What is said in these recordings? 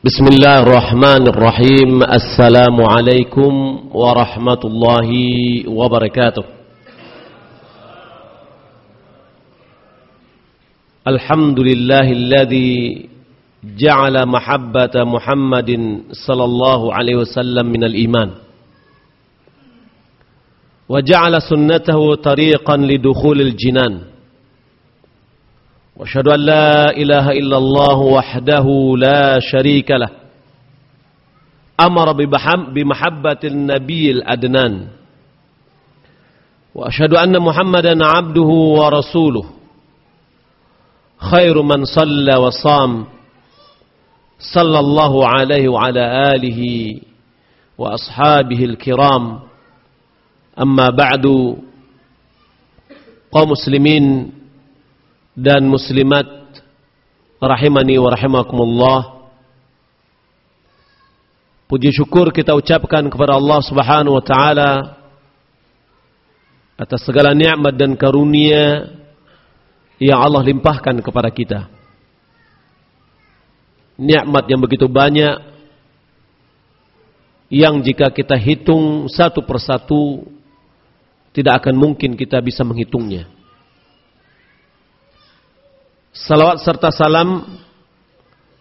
بسم الله الرحمن الرحيم. السلام عليكم ورحمة الله وبركاته. الحمد لله الذي جعل محبة محمد صلى الله عليه وسلم من الإيمان. وجعل سنته طريقا لدخول الجنان. وأشهد أن لا إله إلا الله وحده لا شريك له. أمر بمحبة النبي الأدنان. وأشهد أن محمدا عبده ورسوله. خير من صلى وصام. صلى الله عليه وعلى آله وأصحابه الكرام. أما بعد قوم مسلمين dan muslimat rahimani wa rahimakumullah. Puji syukur kita ucapkan kepada Allah Subhanahu wa taala atas segala nikmat dan karunia yang Allah limpahkan kepada kita. Nikmat yang begitu banyak yang jika kita hitung satu persatu tidak akan mungkin kita bisa menghitungnya. Salawat serta salam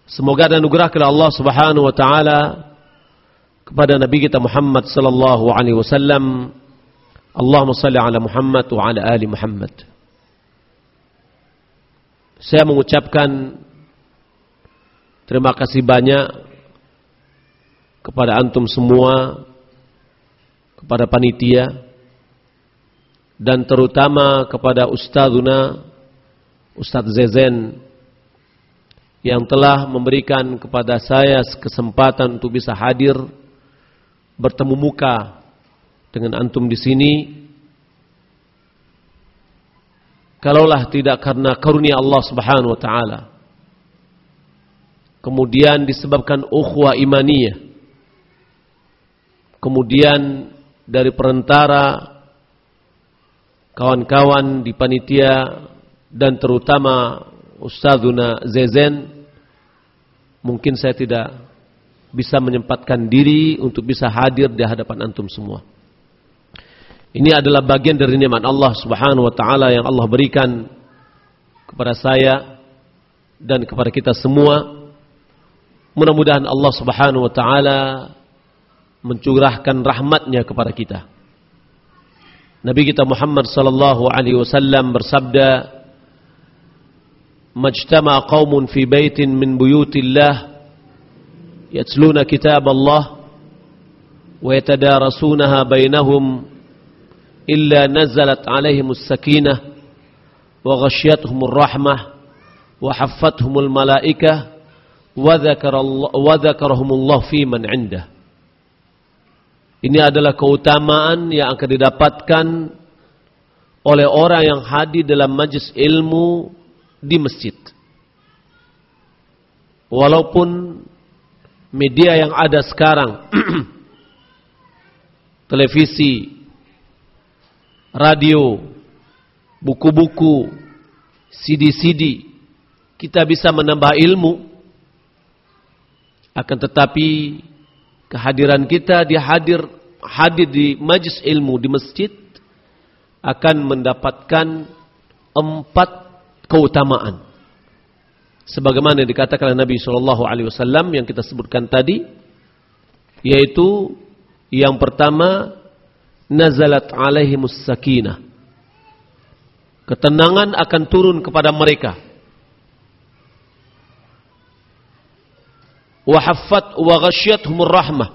semoga dan anugerah kepada Allah Subhanahu wa taala kepada nabi kita Muhammad sallallahu alaihi wasallam. Allahumma salli ala Muhammad wa ala ali Muhammad. Saya mengucapkan terima kasih banyak kepada antum semua, kepada panitia dan terutama kepada ustazuna Ustadz Zezen yang telah memberikan kepada saya kesempatan untuk bisa hadir bertemu muka dengan antum di sini. Kalaulah tidak karena karunia Allah Subhanahu wa taala. Kemudian disebabkan ukhuwah imaniyah. Kemudian dari perantara kawan-kawan di panitia dan terutama Ustazuna Zezen mungkin saya tidak bisa menyempatkan diri untuk bisa hadir di hadapan antum semua. Ini adalah bagian dari nikmat Allah Subhanahu wa taala yang Allah berikan kepada saya dan kepada kita semua. Mudah-mudahan Allah Subhanahu wa taala mencurahkan rahmatnya kepada kita. Nabi kita Muhammad sallallahu alaihi wasallam bersabda, ما اجتمع قوم في بيت من بيوت الله يتلون كتاب الله ويتدارسونها بينهم إلا نزلت عليهم السكينة وغشيتهم الرحمة وحفتهم الملائكة وذكر الله وذكرهم الله في من عنده. Ini adalah keutamaan yang akan didapatkan oleh orang yang hadir dalam majlis ilmu di masjid. Walaupun media yang ada sekarang, televisi, radio, buku-buku, CD-CD, kita bisa menambah ilmu. Akan tetapi kehadiran kita di hadir hadir di majlis ilmu di masjid akan mendapatkan empat keutamaan. Sebagaimana dikatakan oleh Nabi Shallallahu Alaihi Wasallam yang kita sebutkan tadi, yaitu yang pertama nazalat alaihimus sakinah. Ketenangan akan turun kepada mereka. Wahaffat wa ghasyiathumur rahmah.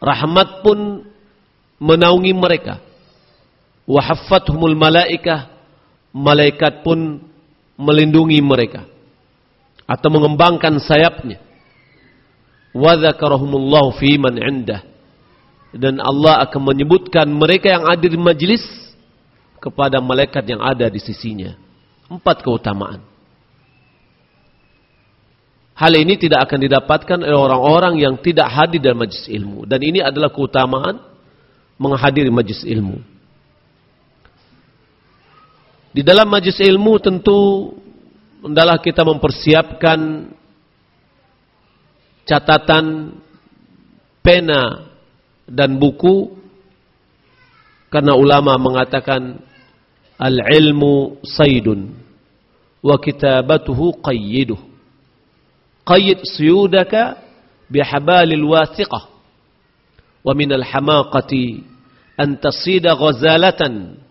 Rahmat pun menaungi mereka. Wahaffathumul malaikah malaikat pun melindungi mereka atau mengembangkan sayapnya. Wa dzakarahumullahu fi man indah. Dan Allah akan menyebutkan mereka yang ada di majlis kepada malaikat yang ada di sisinya. Empat keutamaan. Hal ini tidak akan didapatkan oleh orang-orang yang tidak hadir dalam majlis ilmu. Dan ini adalah keutamaan menghadiri majlis ilmu. Di dalam majlis ilmu tentu adalah kita mempersiapkan catatan, pena, dan buku karena ulama mengatakan al-ilmu saydun wa kitabatuhu qayyiduh. Qayyid suyudaka bihabalil wathiqah wa min al-hamaqati an tasida ghazalatan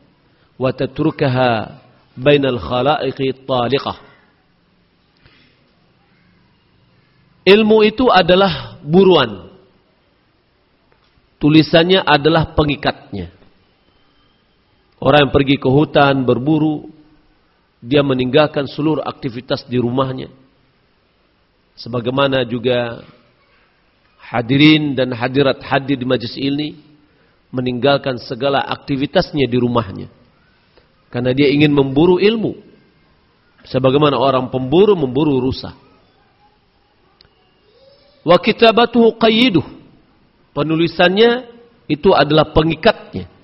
tatrukaha bainal khalaiqi taliqah. Ilmu itu adalah buruan. Tulisannya adalah pengikatnya. Orang yang pergi ke hutan berburu, dia meninggalkan seluruh aktivitas di rumahnya. Sebagaimana juga hadirin dan hadirat hadir di majlis ini meninggalkan segala aktivitasnya di rumahnya. Karena dia ingin memburu ilmu. Sebagaimana orang pemburu memburu rusa. Wa kitabatuhu qayyiduh. Penulisannya itu adalah pengikatnya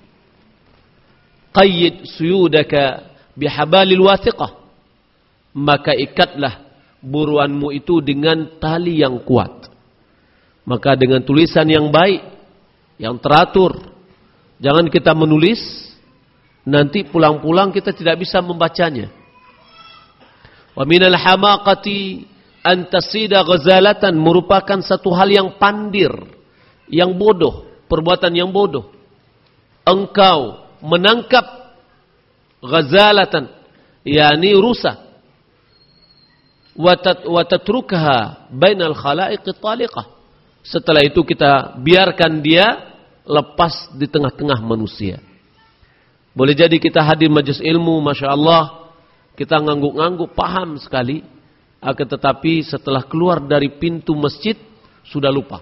qayyid suyudaka bihabalil wathiqah maka ikatlah buruanmu itu dengan tali yang kuat maka dengan tulisan yang baik yang teratur jangan kita menulis nanti pulang-pulang kita tidak bisa membacanya. Wa minal hamaqati an tasida ghazalatan merupakan satu hal yang pandir yang bodoh perbuatan yang bodoh. Engkau menangkap ghazalatan yakni rusa wa tatrukha bainal khalaiq taliqah. Setelah itu kita biarkan dia lepas di tengah-tengah manusia boleh jadi kita hadir majlis ilmu Masya Allah kita ngangguk-ngangguk paham sekali. Akan tetapi setelah keluar dari pintu masjid sudah lupa.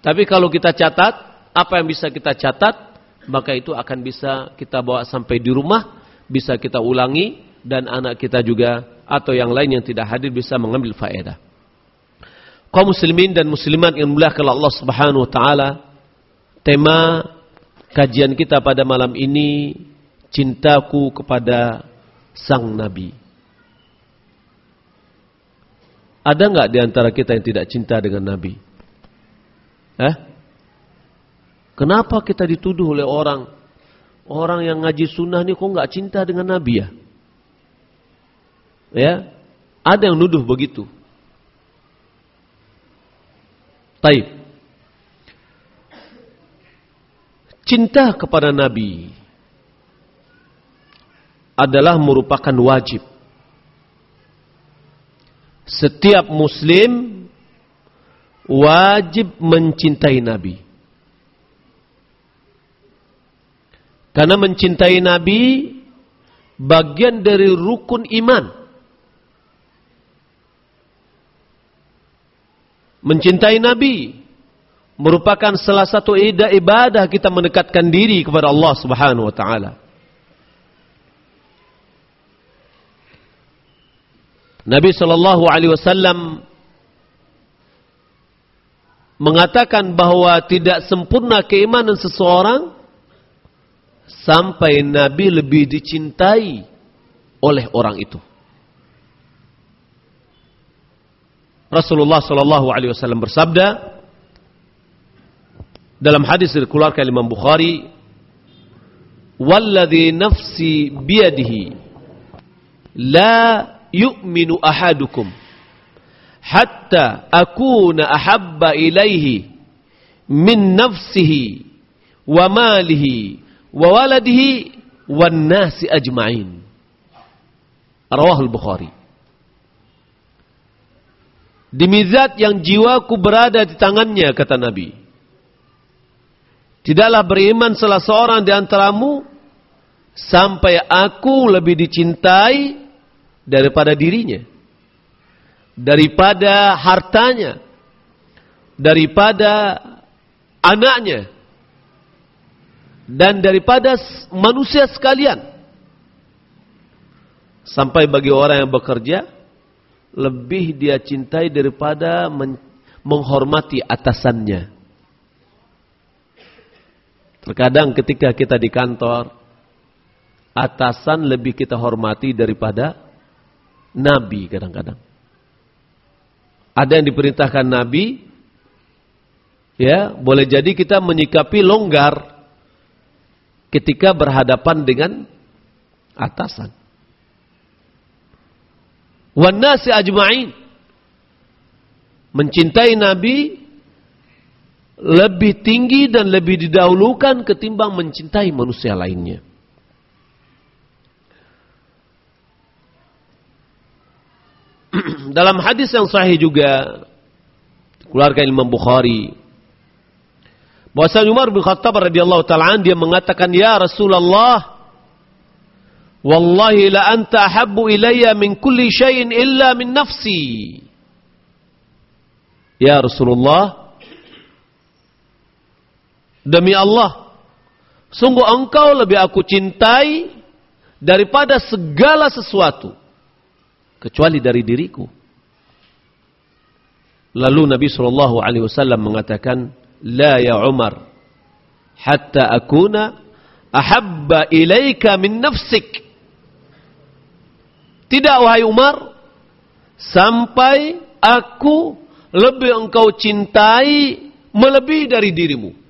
Tapi kalau kita catat apa yang bisa kita catat maka itu akan bisa kita bawa sampai di rumah, bisa kita ulangi dan anak kita juga atau yang lain yang tidak hadir bisa mengambil faedah. Kaum muslimin dan muslimat yang muliakan Allah Subhanahu wa taala, tema kajian kita pada malam ini cintaku kepada sang nabi. Ada enggak di antara kita yang tidak cinta dengan nabi? Eh? Kenapa kita dituduh oleh orang orang yang ngaji sunnah ini kok nggak cinta dengan Nabi ya? Ya, ada yang nuduh begitu. Taib. Cinta kepada Nabi adalah merupakan wajib. Setiap muslim wajib mencintai Nabi. Karena mencintai Nabi bagian dari rukun iman. Mencintai Nabi merupakan salah satu ibadah kita mendekatkan diri kepada Allah Subhanahu wa taala. Nabi sallallahu alaihi wasallam mengatakan bahwa tidak sempurna keimanan seseorang sampai Nabi lebih dicintai oleh orang itu. Rasulullah Shallallahu Alaihi Wasallam bersabda dalam hadis dikeluarkan Imam Bukhari, "Walladhi nafsi biyadihi la yu'minu ahadukum hatta akuna ahabba ilaihi min nafsihi wa malihi wa waladihi wan nasi ajma'in. Rawahul Bukhari. Demi zat yang jiwaku berada di tangannya, kata Nabi. Tidaklah beriman salah seorang di antaramu sampai aku lebih dicintai daripada dirinya. Daripada hartanya. Daripada anaknya dan daripada manusia sekalian. Sampai bagi orang yang bekerja, lebih dia cintai daripada menghormati atasannya. Terkadang ketika kita di kantor, atasan lebih kita hormati daripada nabi kadang-kadang. Ada yang diperintahkan Nabi, ya boleh jadi kita menyikapi longgar ketika berhadapan dengan atasan. Wan nasi ajma'in. Mencintai Nabi lebih tinggi dan lebih didahulukan ketimbang mencintai manusia lainnya. Dalam hadis yang sahih juga keluarga Imam Bukhari bahwa Umar bin Khattab radhiyallahu taala dia mengatakan ya Rasulullah wallahi la anta habbu ilayya min kulli syai'in illa min nafsi Ya Rasulullah Demi Allah, sungguh engkau lebih aku cintai daripada segala sesuatu kecuali dari diriku. Lalu Nabi Shallallahu Alaihi Wasallam mengatakan, La ya Umar, hatta akuna ahabba ilaika min nafsik. Tidak wahai Umar, sampai aku lebih engkau cintai melebihi dari dirimu.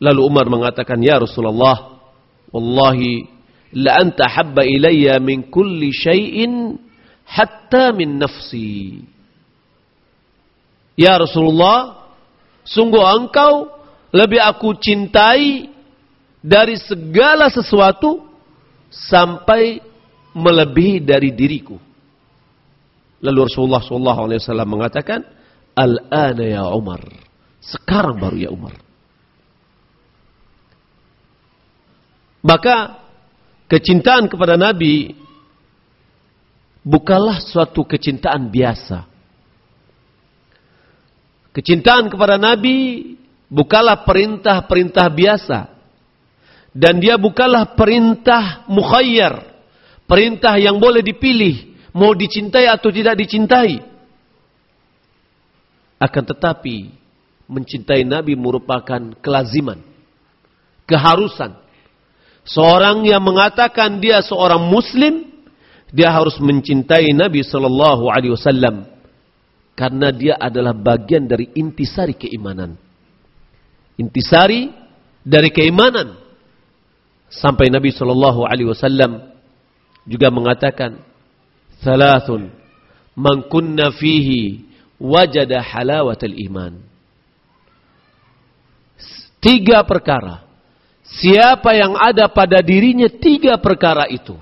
Lalu Umar mengatakan, Ya Rasulullah, Wallahi, la anta habba ilayya min kulli syai'in hatta min nafsi. Ya Rasulullah, sungguh engkau lebih aku cintai dari segala sesuatu sampai melebihi dari diriku. Lalu Rasulullah SAW mengatakan, Al-ana ya Umar. Sekarang baru ya Umar. Maka kecintaan kepada Nabi bukanlah suatu kecintaan biasa. Kecintaan kepada Nabi bukanlah perintah-perintah biasa. Dan dia bukanlah perintah mukhayyar. Perintah yang boleh dipilih. Mau dicintai atau tidak dicintai. Akan tetapi mencintai Nabi merupakan kelaziman. Keharusan Seorang yang mengatakan dia seorang muslim, dia harus mencintai Nabi sallallahu alaihi wasallam karena dia adalah bagian dari intisari keimanan. Intisari dari keimanan. Sampai Nabi sallallahu alaihi wasallam juga mengatakan, "Thalathun man kunna fihi wajada halawatal iman." Tiga perkara Siapa yang ada pada dirinya tiga perkara itu,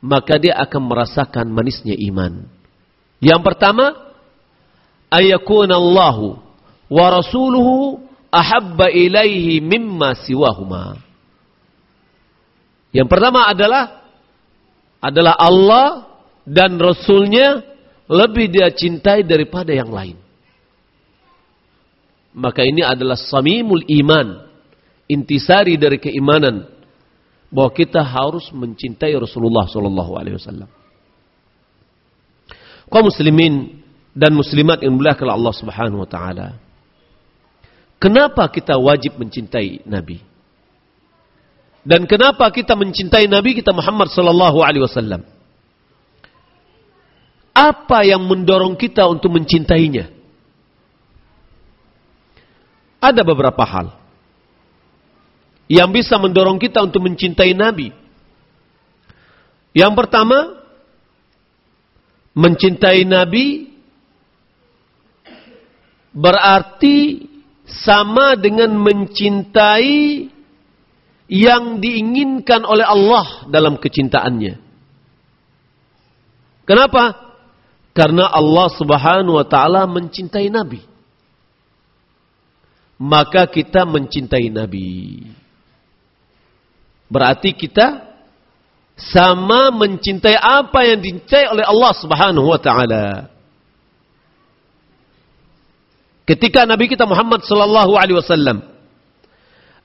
maka dia akan merasakan manisnya iman. Yang pertama, ayakuna Allahu wa rasuluhu ahabba ilaihi mimma siwahuma. Yang pertama adalah adalah Allah dan Rasulnya lebih dia cintai daripada yang lain. Maka ini adalah samimul iman intisari dari keimanan bahwa kita harus mencintai Rasulullah Sallallahu Alaihi Wasallam. Kau muslimin dan muslimat yang muliakan Allah Subhanahu Wa Taala. Kenapa kita wajib mencintai Nabi? Dan kenapa kita mencintai Nabi kita Muhammad Sallallahu Alaihi Wasallam? Apa yang mendorong kita untuk mencintainya? Ada beberapa hal yang bisa mendorong kita untuk mencintai Nabi. Yang pertama, mencintai Nabi berarti sama dengan mencintai yang diinginkan oleh Allah dalam kecintaannya. Kenapa? Karena Allah Subhanahu wa taala mencintai Nabi. Maka kita mencintai Nabi. Berarti kita sama mencintai apa yang dicintai oleh Allah Subhanahu wa taala. Ketika Nabi kita Muhammad sallallahu alaihi wasallam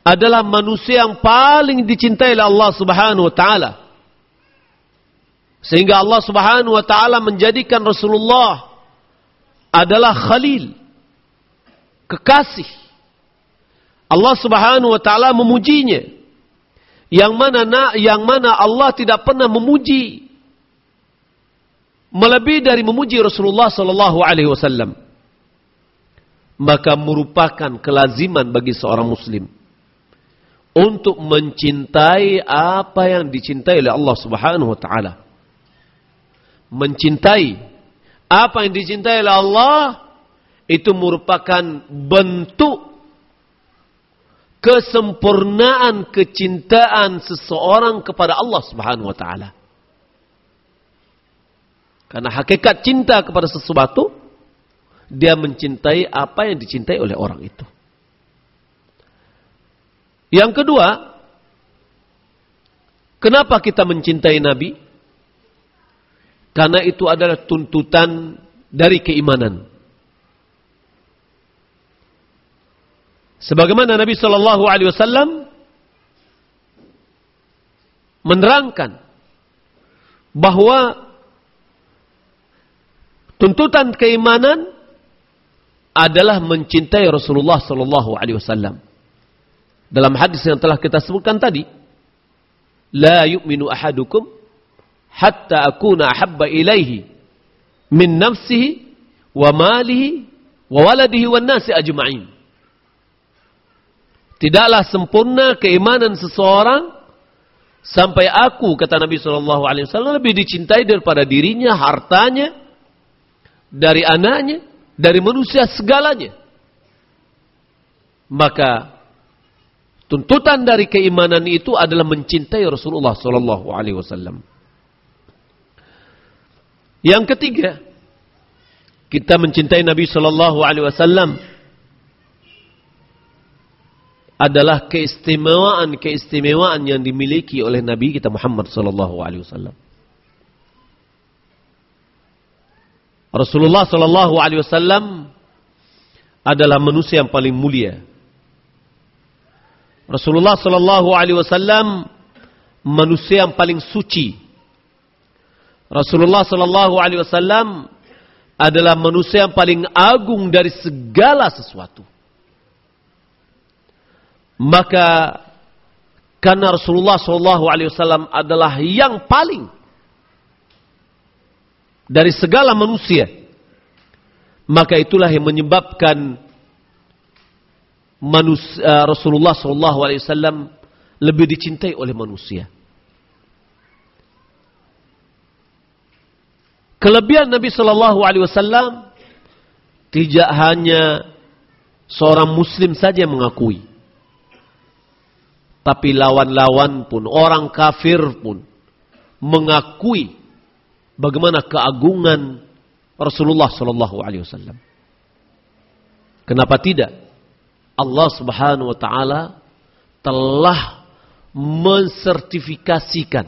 adalah manusia yang paling dicintai oleh Allah Subhanahu wa taala. Sehingga Allah Subhanahu wa taala menjadikan Rasulullah adalah khalil, kekasih. Allah Subhanahu wa taala memujinya yang mana yang mana Allah tidak pernah memuji. Melebihi dari memuji Rasulullah sallallahu alaihi wasallam. Maka merupakan kelaziman bagi seorang muslim. Untuk mencintai apa yang dicintai oleh Allah Subhanahu wa taala. Mencintai apa yang dicintai oleh Allah itu merupakan bentuk kesempurnaan kecintaan seseorang kepada Allah Subhanahu wa taala. Karena hakikat cinta kepada sesuatu dia mencintai apa yang dicintai oleh orang itu. Yang kedua, kenapa kita mencintai Nabi? Karena itu adalah tuntutan dari keimanan. Sebagaimana Nabi Shallallahu Alaihi Wasallam menerangkan bahwa tuntutan keimanan adalah mencintai Rasulullah Sallallahu Alaihi Wasallam. Dalam hadis yang telah kita sebutkan tadi, la yu'minu ahadukum hatta akuna ahabba ilaihi min nafsihi wa malihi wa waladihi wan nasi. Tidaklah sempurna keimanan seseorang sampai aku kata Nabi sallallahu alaihi wasallam lebih dicintai daripada dirinya, hartanya, dari anaknya, dari manusia segalanya. Maka tuntutan dari keimanan itu adalah mencintai Rasulullah sallallahu alaihi wasallam. Yang ketiga, kita mencintai Nabi sallallahu alaihi wasallam adalah keistimewaan-keistimewaan yang dimiliki oleh Nabi kita Muhammad sallallahu alaihi wasallam. Rasulullah Sallallahu Alaihi Wasallam adalah manusia yang paling mulia. Rasulullah Sallallahu Alaihi Wasallam manusia yang paling suci. Rasulullah Sallallahu Alaihi Wasallam adalah manusia yang paling agung dari segala sesuatu. Maka karena Rasulullah Sallallahu Alaihi Wasallam adalah yang paling dari segala manusia. Maka itulah yang menyebabkan manusia, uh, Rasulullah SAW lebih dicintai oleh manusia. Kelebihan Nabi Shallallahu Alaihi Wasallam tidak hanya seorang Muslim saja yang mengakui, tapi lawan-lawan pun, orang kafir pun mengakui bagaimana keagungan Rasulullah Sallallahu Alaihi Wasallam. Kenapa tidak? Allah Subhanahu Wa Taala telah mensertifikasikan,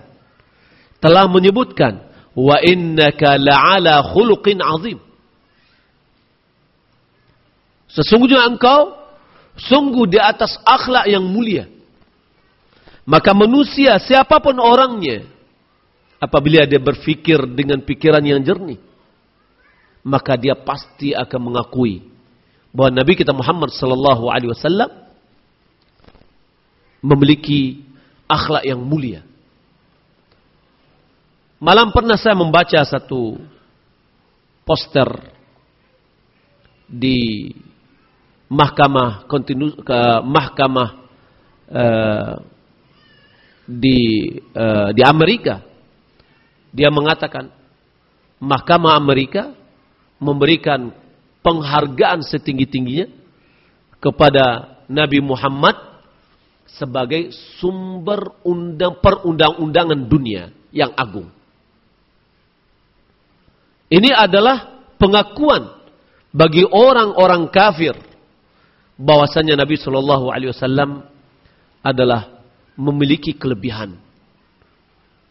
telah menyebutkan, wa innaka la'ala khuluqin azim. Sesungguhnya engkau sungguh di atas akhlak yang mulia. Maka manusia siapa pun orangnya apabila dia berfikir dengan pikiran yang jernih, maka dia pasti akan mengakui bahwa Nabi kita Muhammad sallallahu alaihi wasallam memiliki akhlak yang mulia. Malam pernah saya membaca satu poster di mahkamah kontinu ke mahkamah uh, di uh, di Amerika dia mengatakan Mahkamah Amerika memberikan penghargaan setinggi-tingginya kepada Nabi Muhammad sebagai sumber undang perundang-undangan dunia yang agung. Ini adalah pengakuan bagi orang-orang kafir bahwasanya Nabi Shallallahu Alaihi Wasallam adalah memiliki kelebihan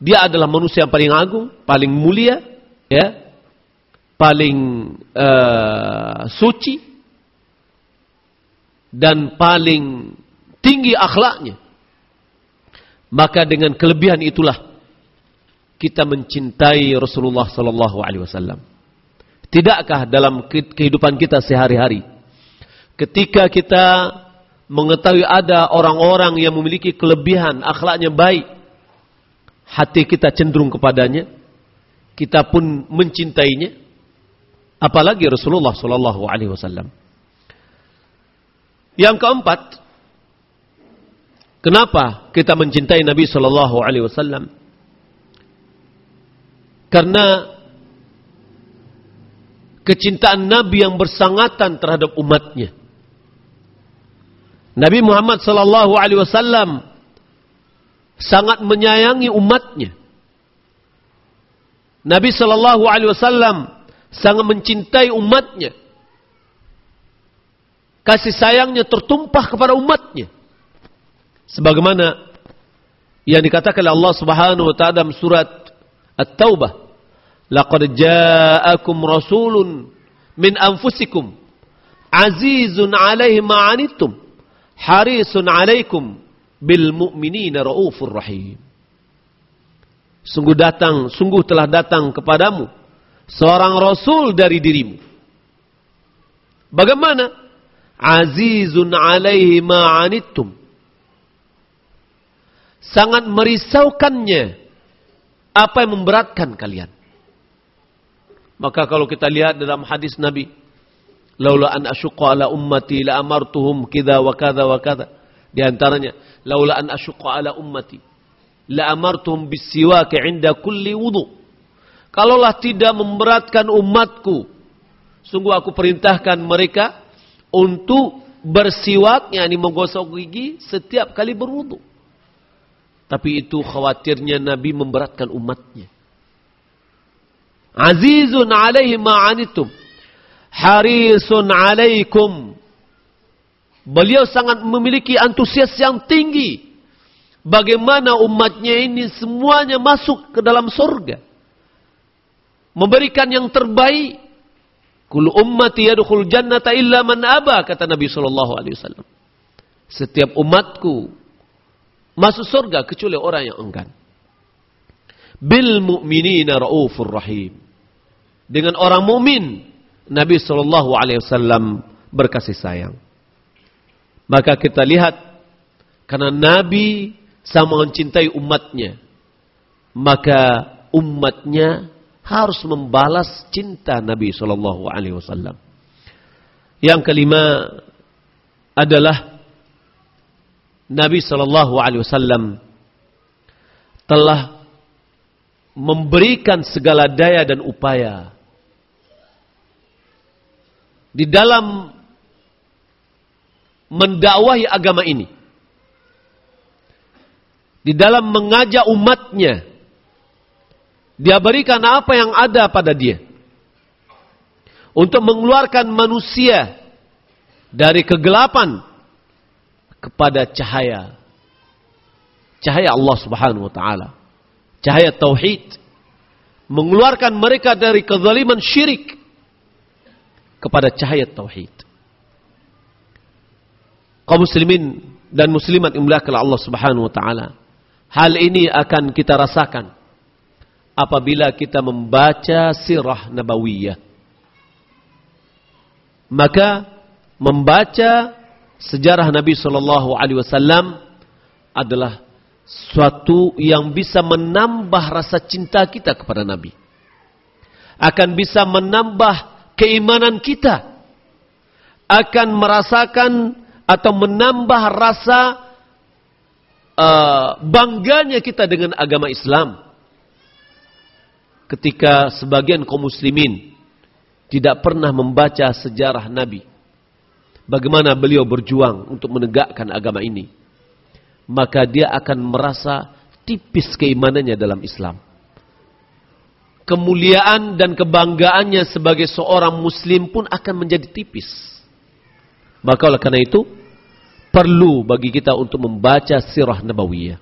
dia adalah manusia yang paling agung, paling mulia, ya, paling uh, suci dan paling tinggi akhlaknya. Maka dengan kelebihan itulah kita mencintai Rasulullah sallallahu alaihi wasallam. Tidakkah dalam kehidupan kita sehari-hari ketika kita mengetahui ada orang-orang yang memiliki kelebihan akhlaknya baik hati kita cenderung kepadanya, kita pun mencintainya, apalagi Rasulullah Sallallahu Alaihi Wasallam. Yang keempat, kenapa kita mencintai Nabi Sallallahu Alaihi Wasallam? Karena kecintaan Nabi yang bersangatan terhadap umatnya. Nabi Muhammad sallallahu alaihi wasallam sangat menyayangi umatnya. Nabi sallallahu alaihi wasallam sangat mencintai umatnya. Kasih sayangnya tertumpah kepada umatnya. Sebagaimana yang dikatakan oleh Allah Subhanahu wa taala dalam surat At-Taubah, "Laqad ja'akum rasulun min anfusikum azizun 'alaihi ma harisun alaikum bil mu'minina raufur rahim. Sungguh datang, sungguh telah datang kepadamu seorang rasul dari dirimu. Bagaimana? Azizun alaihi ma'anittum. Sangat merisaukannya apa yang memberatkan kalian. Maka kalau kita lihat dalam hadis Nabi laula an asyqa ala ummati la amartuhum kidza wa kadza wa kadza di antaranya laula an asyqa ala ummati la amartuhum bisiwak 'inda kulli wudu. Kalaulah tidak memberatkan umatku sungguh aku perintahkan mereka untuk bersiwak yakni menggosok gigi setiap kali berwudu. Tapi itu khawatirnya Nabi memberatkan umatnya. Azizun alaihi ma'anitum harisun alaikum. Beliau sangat memiliki antusias yang tinggi. Bagaimana umatnya ini semuanya masuk ke dalam surga. Memberikan yang terbaik. Kul ummati yadkhul jannata illa man aba kata Nabi wasallam. Setiap umatku masuk surga kecuali orang yang enggan. Bil mu'minina raufur rahim. Dengan orang mukmin Nabi Shallallahu Alaihi Wasallam berkasih sayang. Maka kita lihat karena Nabi sama mencintai umatnya, maka umatnya harus membalas cinta Nabi Shallallahu Alaihi Wasallam. Yang kelima adalah Nabi Shallallahu Alaihi Wasallam telah memberikan segala daya dan upaya di dalam mendakwahi agama ini. Di dalam mengajak umatnya. Dia berikan apa yang ada pada dia. Untuk mengeluarkan manusia dari kegelapan kepada cahaya. Cahaya Allah subhanahu wa ta'ala. Cahaya tauhid. Mengeluarkan mereka dari kezaliman syirik kepada cahaya tauhid. Kaum muslimin dan muslimat yang Allah Subhanahu wa taala. Hal ini akan kita rasakan apabila kita membaca sirah nabawiyah. Maka membaca sejarah Nabi sallallahu alaihi wasallam adalah suatu yang bisa menambah rasa cinta kita kepada Nabi. Akan bisa menambah keimanan kita akan merasakan atau menambah rasa uh, bangganya kita dengan agama Islam. Ketika sebagian kaum muslimin tidak pernah membaca sejarah Nabi. Bagaimana beliau berjuang untuk menegakkan agama ini. Maka dia akan merasa tipis keimanannya dalam Islam kemuliaan dan kebanggaannya sebagai seorang muslim pun akan menjadi tipis. Maka oleh karena itu, perlu bagi kita untuk membaca sirah nabawiyah.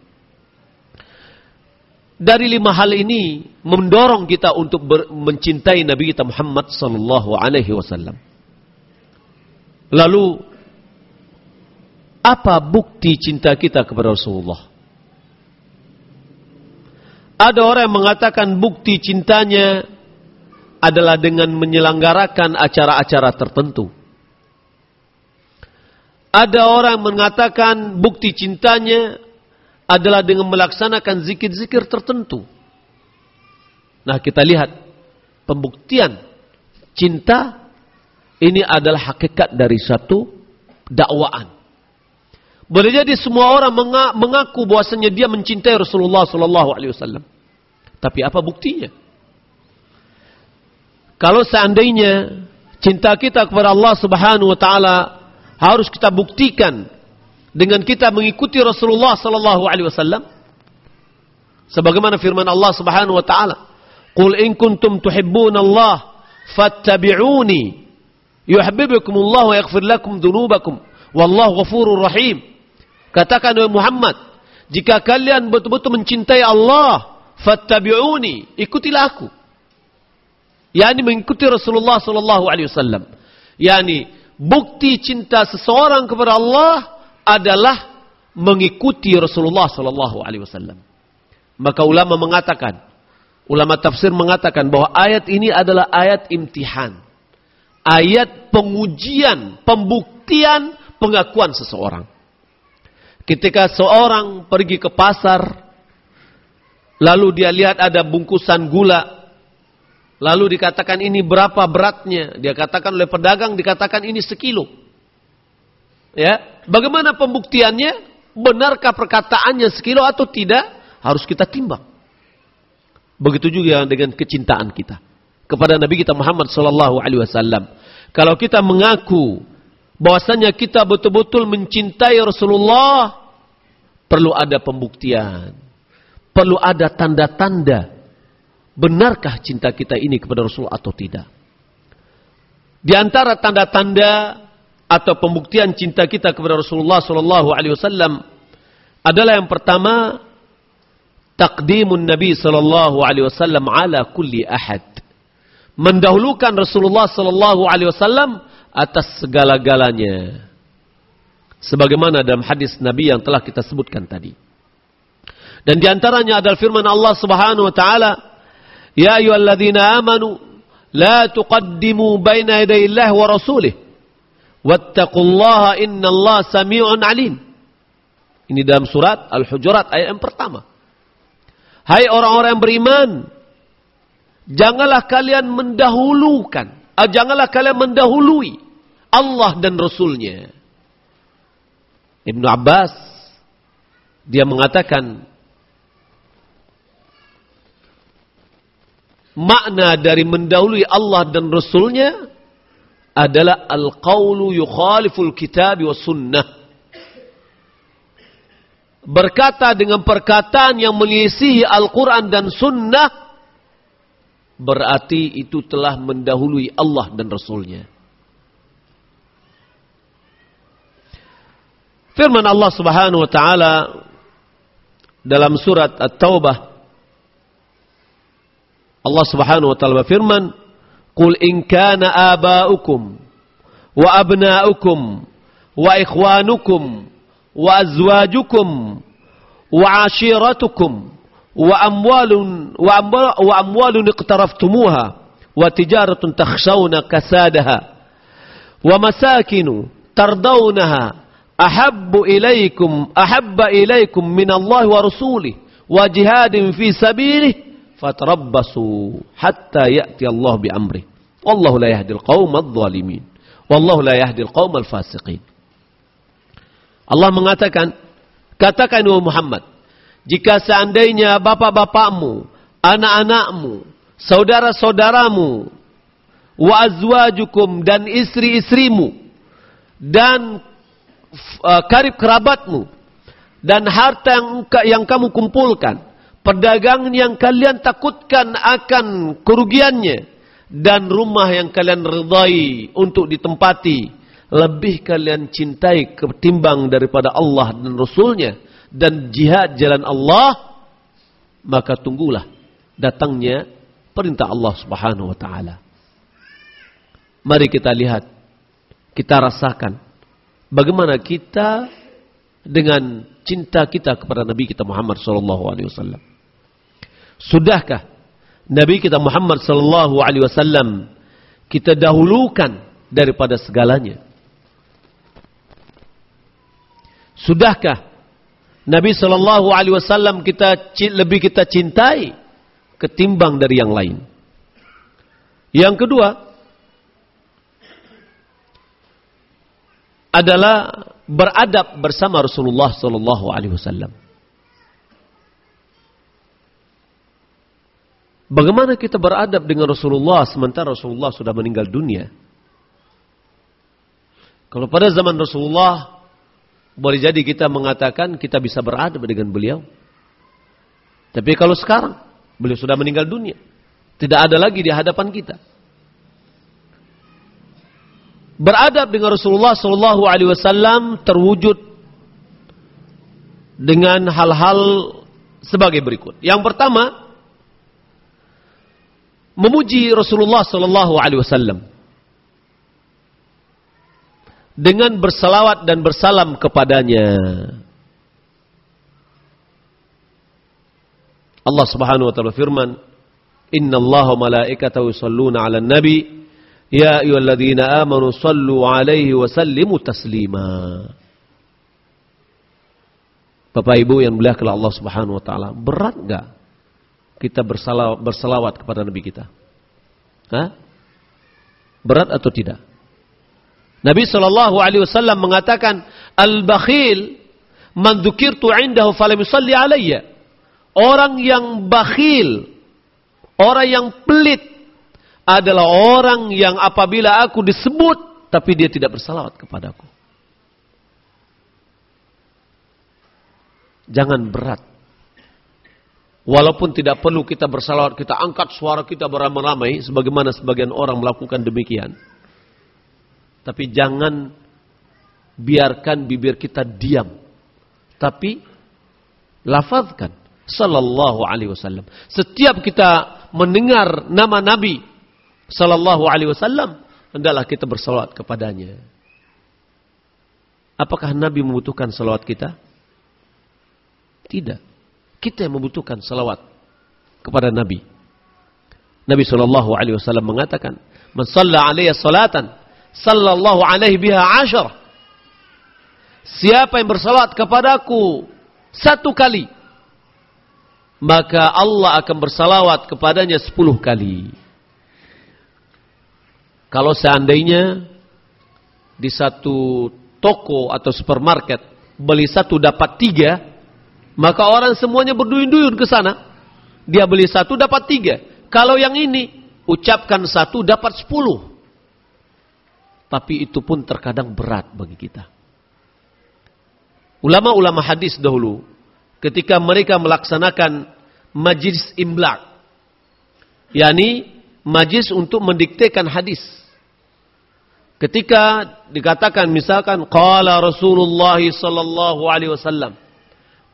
Dari lima hal ini mendorong kita untuk mencintai Nabi kita Muhammad sallallahu alaihi wasallam. Lalu apa bukti cinta kita kepada Rasulullah? Ada orang yang mengatakan bukti cintanya adalah dengan menyelenggarakan acara-acara tertentu. Ada orang yang mengatakan bukti cintanya adalah dengan melaksanakan zikir-zikir tertentu. Nah, kita lihat pembuktian cinta ini adalah hakikat dari satu dakwaan. Boleh jadi semua orang mengaku bahwasanya dia mencintai Rasulullah sallallahu alaihi wasallam. Tapi apa buktinya? Kalau seandainya cinta kita kepada Allah Subhanahu wa taala harus kita buktikan dengan kita mengikuti Rasulullah sallallahu alaihi wasallam sebagaimana firman Allah Subhanahu wa taala qul in kuntum Allah fattabi'uni Allah wa yaghfir lakum dhunubakum wallahu ghafurur rahim katakan wahai Muhammad jika kalian betul-betul mencintai Allah fattabi'uni ikutilah aku yakni mengikuti Rasulullah sallallahu alaihi wasallam yakni bukti cinta seseorang kepada Allah adalah mengikuti Rasulullah sallallahu alaihi wasallam. Maka ulama mengatakan, ulama tafsir mengatakan bahwa ayat ini adalah ayat imtihan. Ayat pengujian, pembuktian pengakuan seseorang. Ketika seorang pergi ke pasar, lalu dia lihat ada bungkusan gula Lalu dikatakan ini berapa beratnya? Dia katakan oleh pedagang dikatakan ini sekilo. Ya, bagaimana pembuktiannya? Benarkah perkataannya sekilo atau tidak? Harus kita timbang. Begitu juga dengan kecintaan kita kepada Nabi kita Muhammad sallallahu alaihi wasallam. Kalau kita mengaku bahwasanya kita betul-betul mencintai Rasulullah, perlu ada pembuktian. Perlu ada tanda-tanda benarkah cinta kita ini kepada Rasul atau tidak. Di antara tanda-tanda atau pembuktian cinta kita kepada Rasulullah sallallahu alaihi wasallam adalah yang pertama takdimun Nabi sallallahu alaihi wasallam ala kulli ahad. Mendahulukan Rasulullah sallallahu alaihi wasallam atas segala-galanya. Sebagaimana dalam hadis Nabi yang telah kita sebutkan tadi. Dan di antaranya adalah firman Allah subhanahu wa ta'ala. Ya ayuhalladzina amanu. La tuqaddimu baina yadayillah wa rasulih. Wattaqullaha Allah sami'un alim. Ini dalam surat Al-Hujurat ayat yang pertama. Hai orang-orang yang beriman. Janganlah kalian mendahulukan. Ah, janganlah kalian mendahului Allah dan Rasulnya. Ibnu Abbas dia mengatakan makna dari mendahului Allah dan Rasulnya adalah al-qawlu yukhaliful kitab wa sunnah. Berkata dengan perkataan yang menyisihi Al-Quran dan Sunnah, berarti itu telah mendahului Allah dan Rasulnya. Firman Allah subhanahu wa ta'ala dalam surat At-Taubah Allah Subhanahu wa taala berfirman, "Qul in kana aba'ukum wa abna'ukum wa ikhwanukum wa azwajukum wa 'ashiratukum wa amwalun wa amwal wa amwalun iqtaraftumuha wa tijaratun takhshawna kasadaha wa masakinu tardawnaha ahabbu ilaykum ahabba ilaykum min Allah wa rasulih wa jihadin fi sabilihi fatarabbasu hatta ya'ti Allah bi amri. Wallahu la yahdi al-qaum adh-dhalimin. Wallahu la yahdi al-qaum al-fasiqin. Allah mengatakan, katakan wahai Muhammad, jika seandainya bapak-bapakmu, anak-anakmu, saudara-saudaramu, wa azwajukum dan istri-istrimu dan uh, karib kerabatmu dan harta yang, yang kamu kumpulkan Perdagangan yang kalian takutkan akan kerugiannya. Dan rumah yang kalian redai untuk ditempati. Lebih kalian cintai ketimbang daripada Allah dan Rasulnya. Dan jihad jalan Allah. Maka tunggulah datangnya perintah Allah subhanahu wa ta'ala. Mari kita lihat. Kita rasakan. Bagaimana kita dengan cinta kita kepada Nabi kita Muhammad sallallahu alaihi wasallam. Sudahkah Nabi kita Muhammad sallallahu alaihi wasallam kita dahulukan daripada segalanya? Sudahkah Nabi sallallahu alaihi wasallam kita lebih kita cintai ketimbang dari yang lain. Yang kedua adalah beradab bersama Rasulullah sallallahu alaihi wasallam. Bagaimana kita beradab dengan Rasulullah sementara Rasulullah sudah meninggal dunia? Kalau pada zaman Rasulullah boleh jadi kita mengatakan kita bisa beradab dengan beliau. Tapi kalau sekarang beliau sudah meninggal dunia, tidak ada lagi di hadapan kita. Beradab dengan Rasulullah sallallahu alaihi wasallam terwujud dengan hal-hal sebagai berikut. Yang pertama, memuji Rasulullah sallallahu alaihi wasallam dengan bersalawat dan bersalam kepadanya. Allah Subhanahu wa taala firman, "Inna Allaha malaikatahu yusalluna 'alan nabi, ya ayyuhalladzina amanu sallu 'alaihi wa sallimu taslima." Bapak Ibu yang mulia Allah Subhanahu wa taala, berat enggak kita bersalawat, bersalawat kepada Nabi kita? Hah? Berat atau tidak? Nabi Shallallahu Alaihi Wasallam mengatakan, al-bakhil man dzukirtu indahu falam yusalli alayya. Orang yang bakhil, orang yang pelit adalah orang yang apabila aku disebut tapi dia tidak bersalawat kepadaku. Jangan berat Walaupun tidak perlu kita bersalawat, kita angkat suara kita beramai-ramai sebagaimana sebagian orang melakukan demikian. Tapi jangan biarkan bibir kita diam. Tapi lafazkan sallallahu alaihi wasallam. Setiap kita mendengar nama Nabi sallallahu alaihi wasallam, hendaklah kita bersalawat kepadanya. Apakah Nabi membutuhkan salawat kita? Tidak. Kita yang membutuhkan salawat kepada Nabi. Nabi Shallallahu Alaihi Wasallam mengatakan, "Man salla alaihi salatan, sallallahu alaihi biha ashar." Siapa yang bersalawat kepadaku satu kali, maka Allah akan bersalawat kepadanya sepuluh kali. Kalau seandainya di satu toko atau supermarket beli satu dapat tiga, maka orang semuanya berduyun-duyun ke sana. Dia beli satu dapat tiga. Kalau yang ini ucapkan satu dapat sepuluh. Tapi itu pun terkadang berat bagi kita. Ulama-ulama hadis dahulu ketika mereka melaksanakan majlis imlak. yakni majlis untuk mendiktekan hadis. Ketika dikatakan misalkan qala Rasulullah sallallahu alaihi wasallam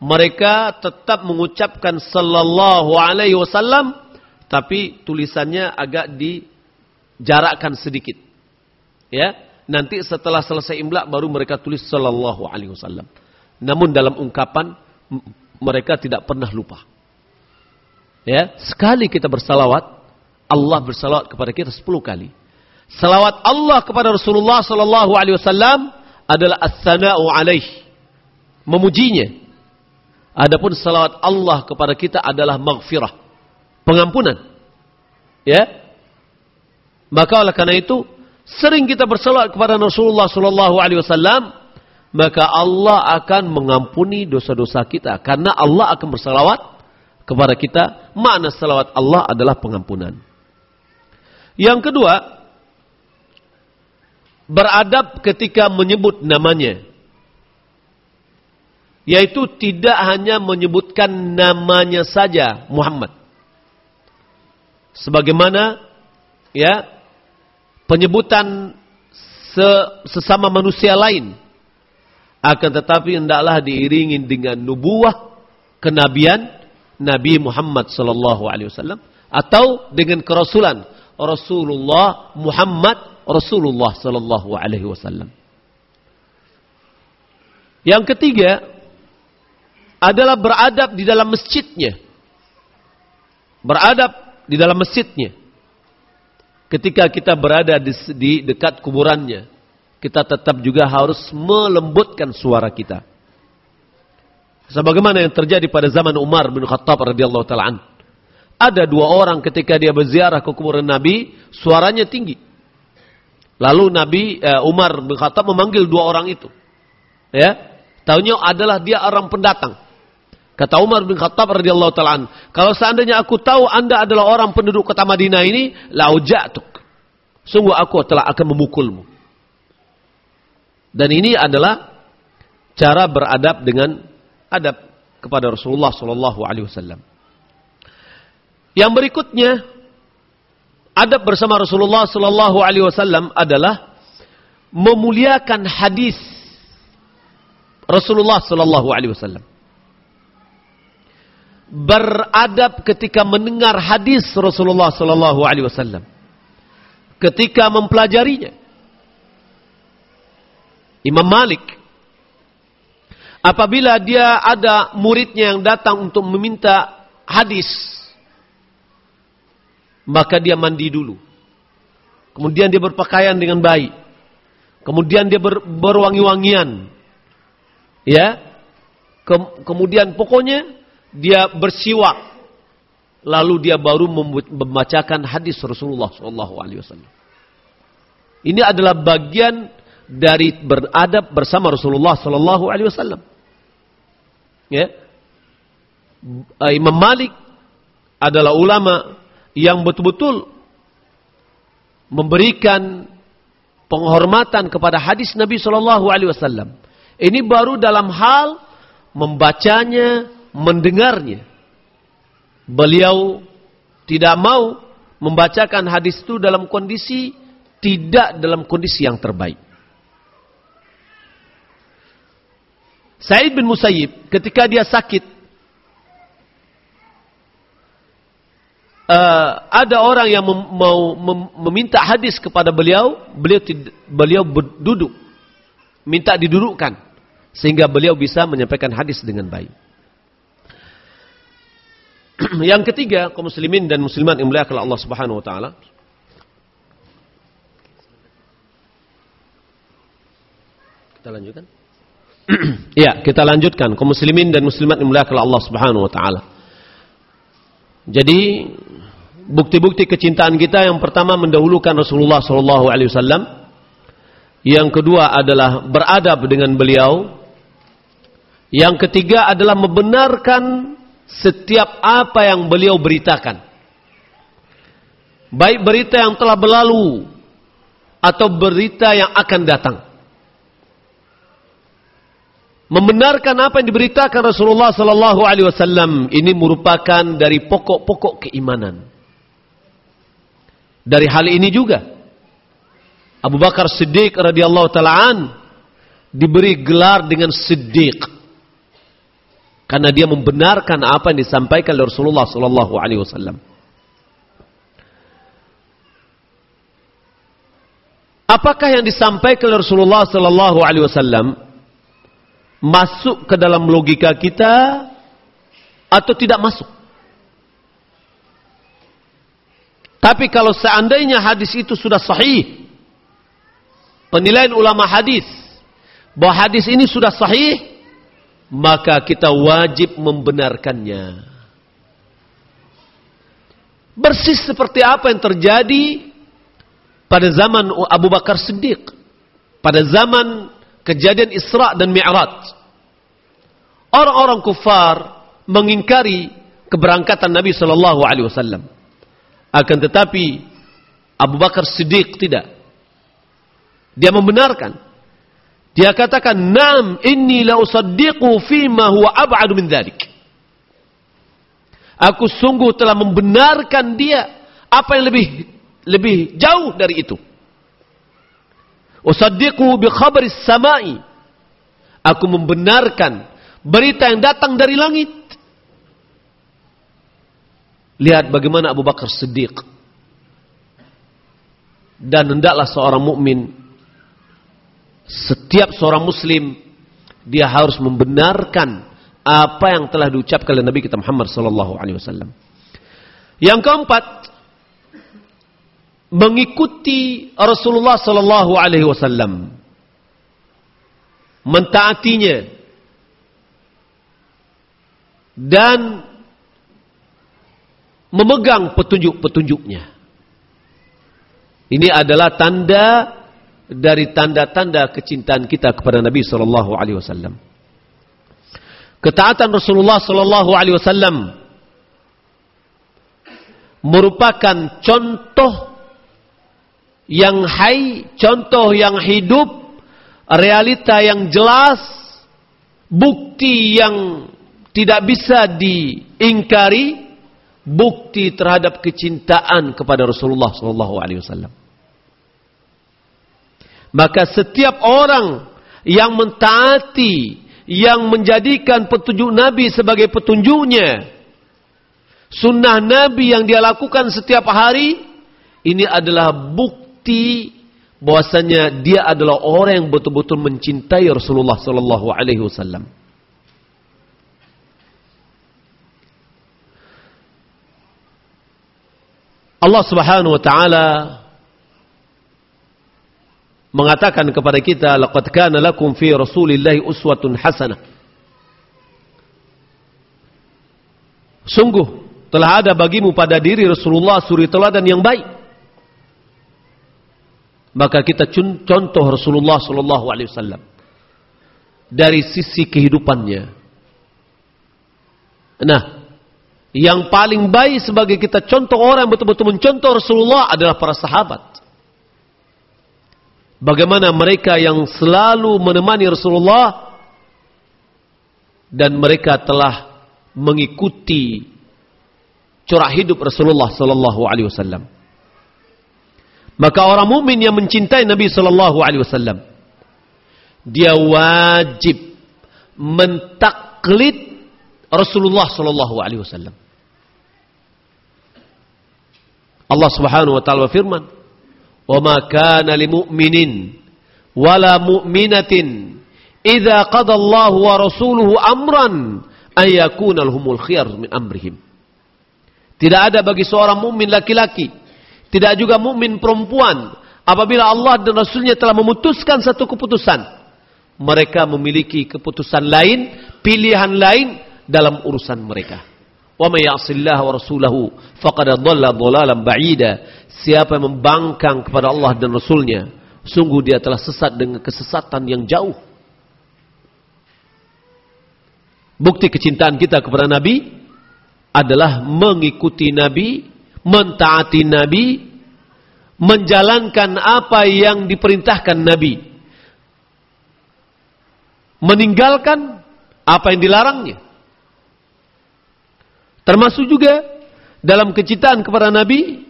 mereka tetap mengucapkan sallallahu alaihi wasallam tapi tulisannya agak dijarakkan sedikit. Ya, nanti setelah selesai imla baru mereka tulis sallallahu alaihi wasallam. Namun dalam ungkapan mereka tidak pernah lupa. Ya, sekali kita bersalawat, Allah bersalawat kepada kita sepuluh kali. Salawat Allah kepada Rasulullah sallallahu alaihi wasallam adalah as-sana'u alaihi. Memujinya, Adapun salawat Allah kepada kita adalah maghfirah. Pengampunan. Ya. Maka oleh karena itu, sering kita bersalawat kepada Rasulullah sallallahu alaihi wasallam, maka Allah akan mengampuni dosa-dosa kita karena Allah akan bersalawat kepada kita. Makna salawat Allah adalah pengampunan. Yang kedua, beradab ketika menyebut namanya. Yaitu tidak hanya menyebutkan namanya saja Muhammad. Sebagaimana ya penyebutan sesama manusia lain. Akan tetapi hendaklah diiringi dengan nubuah kenabian Nabi Muhammad sallallahu alaihi wasallam atau dengan kerasulan Rasulullah Muhammad Rasulullah sallallahu alaihi wasallam. Yang ketiga, adalah beradab di dalam masjidnya. Beradab di dalam masjidnya. Ketika kita berada di, di dekat kuburannya, kita tetap juga harus melembutkan suara kita. Sebagaimana yang terjadi pada zaman Umar bin Khattab radhiyallahu taala ada dua orang ketika dia berziarah ke kuburan Nabi, suaranya tinggi. Lalu Nabi uh, Umar bin Khattab memanggil dua orang itu. Ya, tahunya adalah dia orang pendatang. Kata Umar bin Khattab radhiyallahu taala, kalau seandainya aku tahu Anda adalah orang penduduk kota Madinah ini, laujatuk. Sungguh aku telah akan memukulmu. Dan ini adalah cara beradab dengan adab kepada Rasulullah sallallahu alaihi wasallam. Yang berikutnya adab bersama Rasulullah sallallahu alaihi wasallam adalah memuliakan hadis Rasulullah sallallahu alaihi wasallam beradab ketika mendengar hadis Rasulullah sallallahu alaihi wasallam. Ketika mempelajarinya. Imam Malik apabila dia ada muridnya yang datang untuk meminta hadis maka dia mandi dulu. Kemudian dia berpakaian dengan baik. Kemudian dia ber, berwangi-wangian. Ya. kemudian pokoknya dia bersiwak lalu dia baru membacakan hadis Rasulullah wasallam. Ini adalah bagian dari beradab bersama Rasulullah sallallahu alaihi wasallam. Ya. Imam Malik adalah ulama yang betul-betul memberikan penghormatan kepada hadis Nabi sallallahu alaihi wasallam. Ini baru dalam hal membacanya, mendengarnya. Beliau tidak mau membacakan hadis itu dalam kondisi tidak dalam kondisi yang terbaik. Said bin Musayyib ketika dia sakit uh, ada orang yang mem mau mem meminta hadis kepada beliau, beliau beliau duduk minta didudukkan sehingga beliau bisa menyampaikan hadis dengan baik. yang ketiga, kaum muslimin dan muslimat yang mulia Allah Subhanahu wa taala. Kita lanjutkan. ya, kita lanjutkan kaum muslimin dan muslimat yang mulia Allah Subhanahu wa taala. Jadi bukti-bukti kecintaan kita yang pertama mendahulukan Rasulullah sallallahu alaihi wasallam. Yang kedua adalah beradab dengan beliau. Yang ketiga adalah membenarkan setiap apa yang beliau beritakan. Baik berita yang telah berlalu atau berita yang akan datang. Membenarkan apa yang diberitakan Rasulullah sallallahu alaihi wasallam ini merupakan dari pokok-pokok keimanan. Dari hal ini juga Abu Bakar Siddiq radhiyallahu taalaan diberi gelar dengan Siddiq karena dia membenarkan apa yang disampaikan oleh Rasulullah sallallahu alaihi wasallam. Apakah yang disampaikan oleh Rasulullah sallallahu alaihi wasallam masuk ke dalam logika kita atau tidak masuk? Tapi kalau seandainya hadis itu sudah sahih, penilaian ulama hadis bahwa hadis ini sudah sahih, maka kita wajib membenarkannya. Persis seperti apa yang terjadi pada zaman Abu Bakar Siddiq, pada zaman kejadian Isra dan Mi'raj. Orang-orang kufar mengingkari keberangkatan Nabi Shallallahu Alaihi Wasallam. Akan tetapi Abu Bakar Siddiq tidak. Dia membenarkan dia katakan, "Nam, inni la usaddiqu ma huwa ab'adu min dzalik." Aku sungguh telah membenarkan dia apa yang lebih lebih jauh dari itu. Usaddiqu bi khabari samai. Aku membenarkan berita yang datang dari langit. Lihat bagaimana Abu Bakar Siddiq. Dan hendaklah seorang mukmin setiap seorang muslim dia harus membenarkan apa yang telah diucapkan oleh Nabi kita Muhammad sallallahu alaihi wasallam. Yang keempat, mengikuti Rasulullah sallallahu alaihi wasallam. Mentaatinya dan memegang petunjuk-petunjuknya. Ini adalah tanda dari tanda-tanda kecintaan kita kepada Nabi sallallahu alaihi wasallam. Ketaatan Rasulullah sallallahu alaihi wasallam merupakan contoh yang hai, contoh yang hidup, realita yang jelas, bukti yang tidak bisa diingkari, bukti terhadap kecintaan kepada Rasulullah sallallahu alaihi wasallam. Maka setiap orang yang mentaati, yang menjadikan petunjuk Nabi sebagai petunjuknya, sunnah Nabi yang dia lakukan setiap hari, ini adalah bukti bahwasanya dia adalah orang yang betul-betul mencintai Rasulullah sallallahu alaihi wasallam. Allah Subhanahu wa taala mengatakan kepada kita laqad kana lakum fi rasulillahi uswatun hasanah Sungguh telah ada bagimu pada diri Rasulullah suri teladan yang baik. Maka kita contoh Rasulullah sallallahu alaihi wasallam dari sisi kehidupannya. Nah, yang paling baik sebagai kita contoh orang betul-betul mencontoh Rasulullah adalah para sahabat. Bagaimana mereka yang selalu menemani Rasulullah dan mereka telah mengikuti curah hidup Rasulullah sallallahu alaihi wasallam. Maka orang mukmin yang mencintai Nabi sallallahu alaihi wasallam dia wajib mentaklid Rasulullah sallallahu alaihi wasallam. Allah Subhanahu wa taala berfirman, "Wa ma kana lil mu'minin wala mu'minatin idza qada Allahu wa rasuluhu amran ay yakuna lahumul khiyar min amrihim." Tidak ada bagi seorang mukmin laki-laki, tidak juga mukmin perempuan apabila Allah dan Rasulnya telah memutuskan satu keputusan, mereka memiliki keputusan lain, pilihan lain dalam urusan mereka. Wa may ya'sillah rasulahu faqad dhalla dhalalan. Siapa yang membangkang kepada Allah dan Rasulnya, sungguh dia telah sesat dengan kesesatan yang jauh. Bukti kecintaan kita kepada Nabi adalah mengikuti Nabi, mentaati Nabi, menjalankan apa yang diperintahkan Nabi. Meninggalkan apa yang dilarangnya. Termasuk juga dalam kecintaan kepada Nabi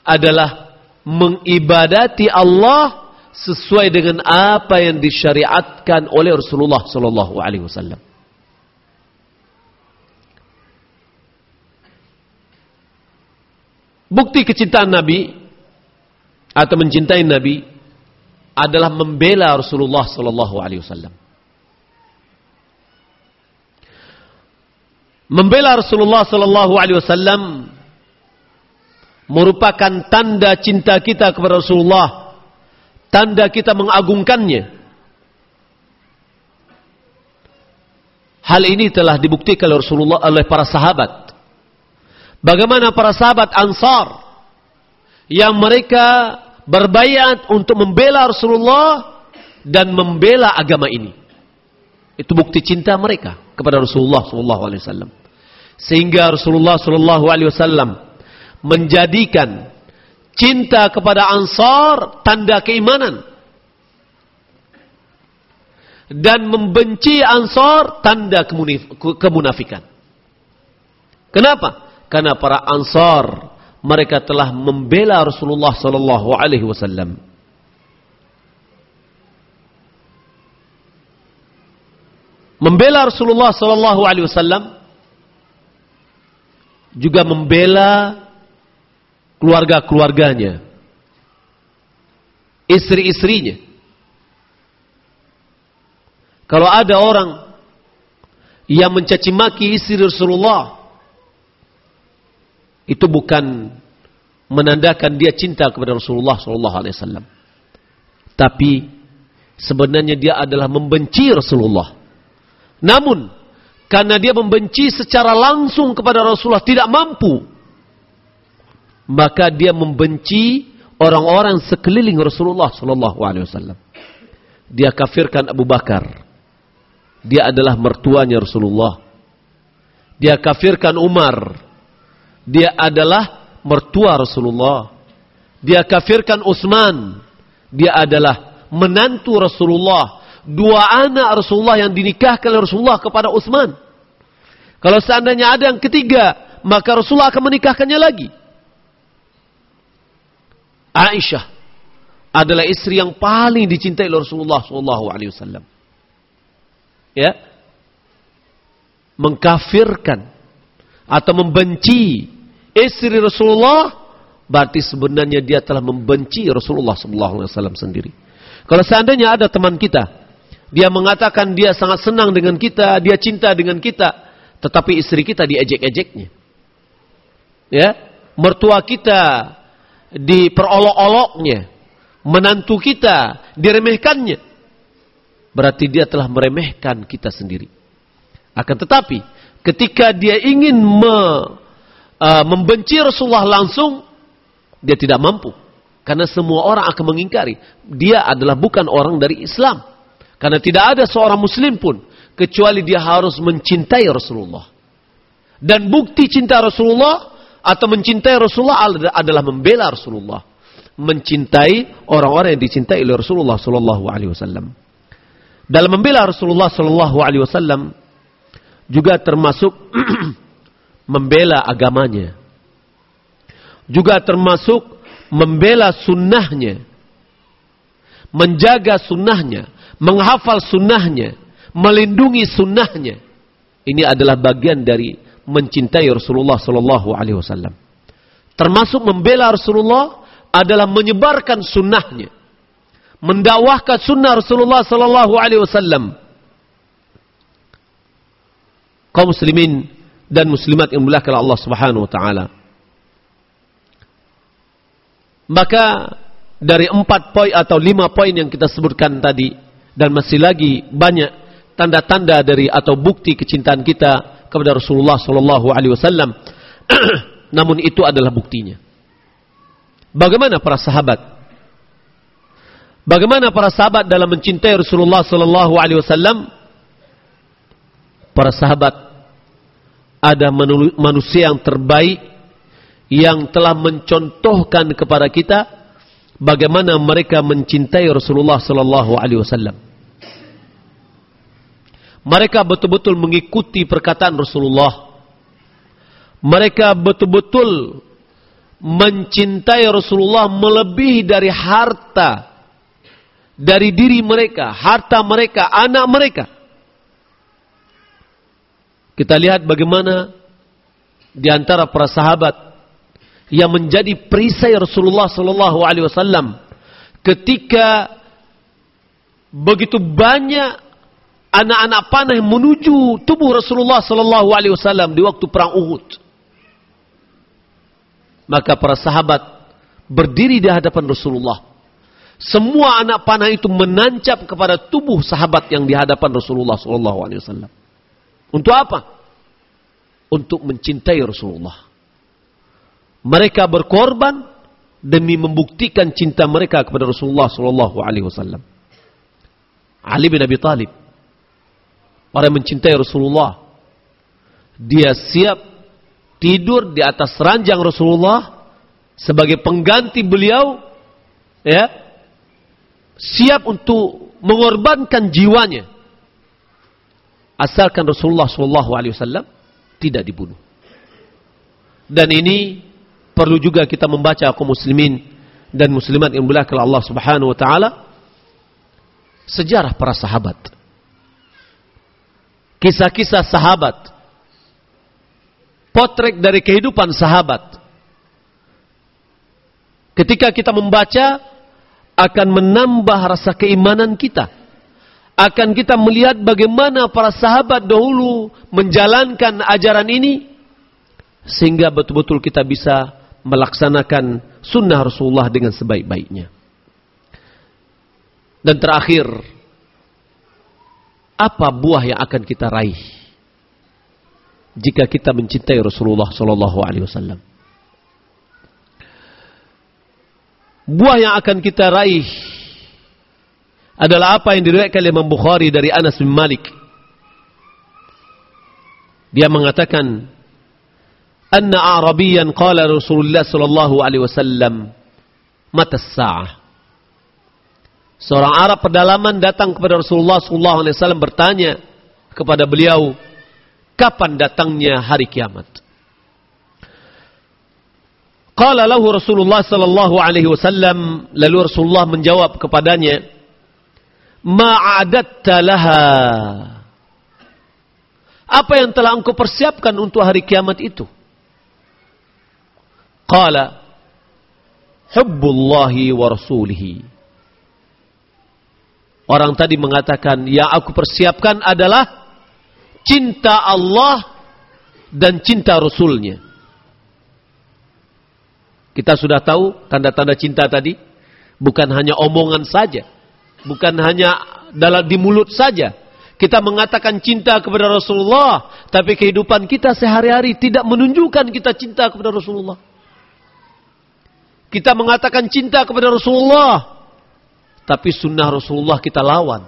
adalah mengibadati Allah sesuai dengan apa yang disyariatkan oleh Rasulullah sallallahu alaihi wasallam. Bukti kecintaan Nabi atau mencintai Nabi adalah membela Rasulullah sallallahu alaihi wasallam. Membela Rasulullah sallallahu alaihi wasallam merupakan tanda cinta kita kepada Rasulullah, tanda kita mengagungkannya. Hal ini telah dibuktikan oleh Rasulullah oleh para sahabat Bagaimana para sahabat Ansar yang mereka berbayat untuk membela Rasulullah dan membela agama ini. Itu bukti cinta mereka kepada Rasulullah sallallahu alaihi wasallam. Sehingga Rasulullah sallallahu alaihi wasallam menjadikan cinta kepada Ansar tanda keimanan dan membenci Ansar tanda kemunafikan. Kenapa? karena para ansar mereka telah membela Rasulullah sallallahu alaihi wasallam. Membela Rasulullah sallallahu alaihi wasallam juga membela keluarga-keluarganya, istri-istrinya. Kalau ada orang yang mencaci maki istri Rasulullah itu bukan menandakan dia cinta kepada Rasulullah sallallahu alaihi wasallam. Tapi sebenarnya dia adalah membenci Rasulullah. Namun karena dia membenci secara langsung kepada Rasulullah tidak mampu maka dia membenci orang-orang sekeliling Rasulullah sallallahu alaihi wasallam. Dia kafirkan Abu Bakar. Dia adalah mertuanya Rasulullah. Dia kafirkan Umar. Dia adalah mertua Rasulullah. Dia kafirkan Utsman. Dia adalah menantu Rasulullah. Dua anak Rasulullah yang dinikahkan oleh Rasulullah kepada Utsman. Kalau seandainya ada yang ketiga, maka Rasulullah akan menikahkannya lagi. Aisyah adalah istri yang paling dicintai oleh Rasulullah wasallam. Ya. Mengkafirkan atau membenci istri Rasulullah berarti sebenarnya dia telah membenci Rasulullah wasallam sendiri. Kalau seandainya ada teman kita, dia mengatakan dia sangat senang dengan kita, dia cinta dengan kita, tetapi istri kita diejek-ejeknya. Ya, mertua kita diperolok-oloknya, menantu kita diremehkannya. Berarti dia telah meremehkan kita sendiri. Akan tetapi, ketika dia ingin me, uh, membenci Rasulullah langsung, dia tidak mampu. Karena semua orang akan mengingkari. Dia adalah bukan orang dari Islam. Karena tidak ada seorang muslim pun. Kecuali dia harus mencintai Rasulullah. Dan bukti cinta Rasulullah atau mencintai Rasulullah adalah membela Rasulullah. Mencintai orang-orang yang dicintai oleh Rasulullah sallallahu alaihi wasallam. Dalam membela Rasulullah sallallahu alaihi wasallam juga termasuk membela agamanya. Juga termasuk membela sunnahnya. Menjaga sunnahnya. Menghafal sunnahnya. Melindungi sunnahnya. Ini adalah bagian dari mencintai Rasulullah sallallahu alaihi wasallam. Termasuk membela Rasulullah adalah menyebarkan sunnahnya. Mendakwahkan sunnah Rasulullah sallallahu alaihi wasallam. Kaum muslimin dan muslimat yang dimuliakan Allah Subhanahu wa taala. Maka dari empat poin atau lima poin yang kita sebutkan tadi dan masih lagi banyak tanda-tanda dari atau bukti kecintaan kita kepada Rasulullah Sallallahu Alaihi Wasallam. Namun itu adalah buktinya. Bagaimana para sahabat? Bagaimana para sahabat dalam mencintai Rasulullah Sallallahu Alaihi Wasallam? Para sahabat ada manusia yang terbaik yang telah mencontohkan kepada kita bagaimana mereka mencintai Rasulullah Sallallahu Alaihi Wasallam. Mereka betul-betul mengikuti perkataan Rasulullah. Mereka betul-betul mencintai Rasulullah melebihi dari harta dari diri mereka, harta mereka, anak mereka. Kita lihat bagaimana di antara para sahabat yang menjadi perisai Rasulullah sallallahu alaihi wasallam ketika begitu banyak anak-anak panah menuju tubuh Rasulullah sallallahu alaihi wasallam di waktu perang Uhud. Maka para sahabat berdiri di hadapan Rasulullah. Semua anak panah itu menancap kepada tubuh sahabat yang di hadapan Rasulullah sallallahu alaihi wasallam. Untuk apa? Untuk mencintai Rasulullah. Mereka berkorban demi membuktikan cinta mereka kepada Rasulullah sallallahu alaihi wasallam. Ali bin Abi Thalib Orang yang mencintai Rasulullah. Dia siap tidur di atas ranjang Rasulullah sebagai pengganti beliau ya siap untuk mengorbankan jiwanya asalkan Rasulullah wasallam tidak dibunuh. Dan ini perlu juga kita membaca kaum muslimin dan muslimat yang mulia Allah Subhanahu wa taala sejarah para sahabat kisah-kisah sahabat, potret dari kehidupan sahabat. Ketika kita membaca, akan menambah rasa keimanan kita. Akan kita melihat bagaimana para sahabat dahulu menjalankan ajaran ini, sehingga betul-betul kita bisa melaksanakan sunnah Rasulullah dengan sebaik-baiknya. Dan terakhir, apa buah yang akan kita raih jika kita mencintai Rasulullah sallallahu alaihi wasallam. buah yang akan kita raih adalah apa yang diriwayatkan oleh Imam Bukhari dari Anas bin Malik. Dia mengatakan, "Anna Arabiyan qala Rasulullah sallallahu alaihi wasallam, mata sa'ah?" Seorang Arab pedalaman datang kepada Rasulullah wasallam bertanya kepada beliau, "Kapan datangnya hari kiamat?" Qala lahu Rasulullah sallallahu alaihi wasallam, lalu Rasulullah menjawab kepadanya, "Ma'adatta laha." Apa yang telah engkau persiapkan untuk hari kiamat itu? Qala, "Hubbullahi wa rasulihi." Orang tadi mengatakan, yang aku persiapkan adalah cinta Allah dan cinta Rasulnya. Kita sudah tahu tanda-tanda cinta tadi. Bukan hanya omongan saja. Bukan hanya dalam di mulut saja. Kita mengatakan cinta kepada Rasulullah. Tapi kehidupan kita sehari-hari tidak menunjukkan kita cinta kepada Rasulullah. Kita mengatakan cinta kepada Rasulullah. Tapi sunnah Rasulullah kita lawan.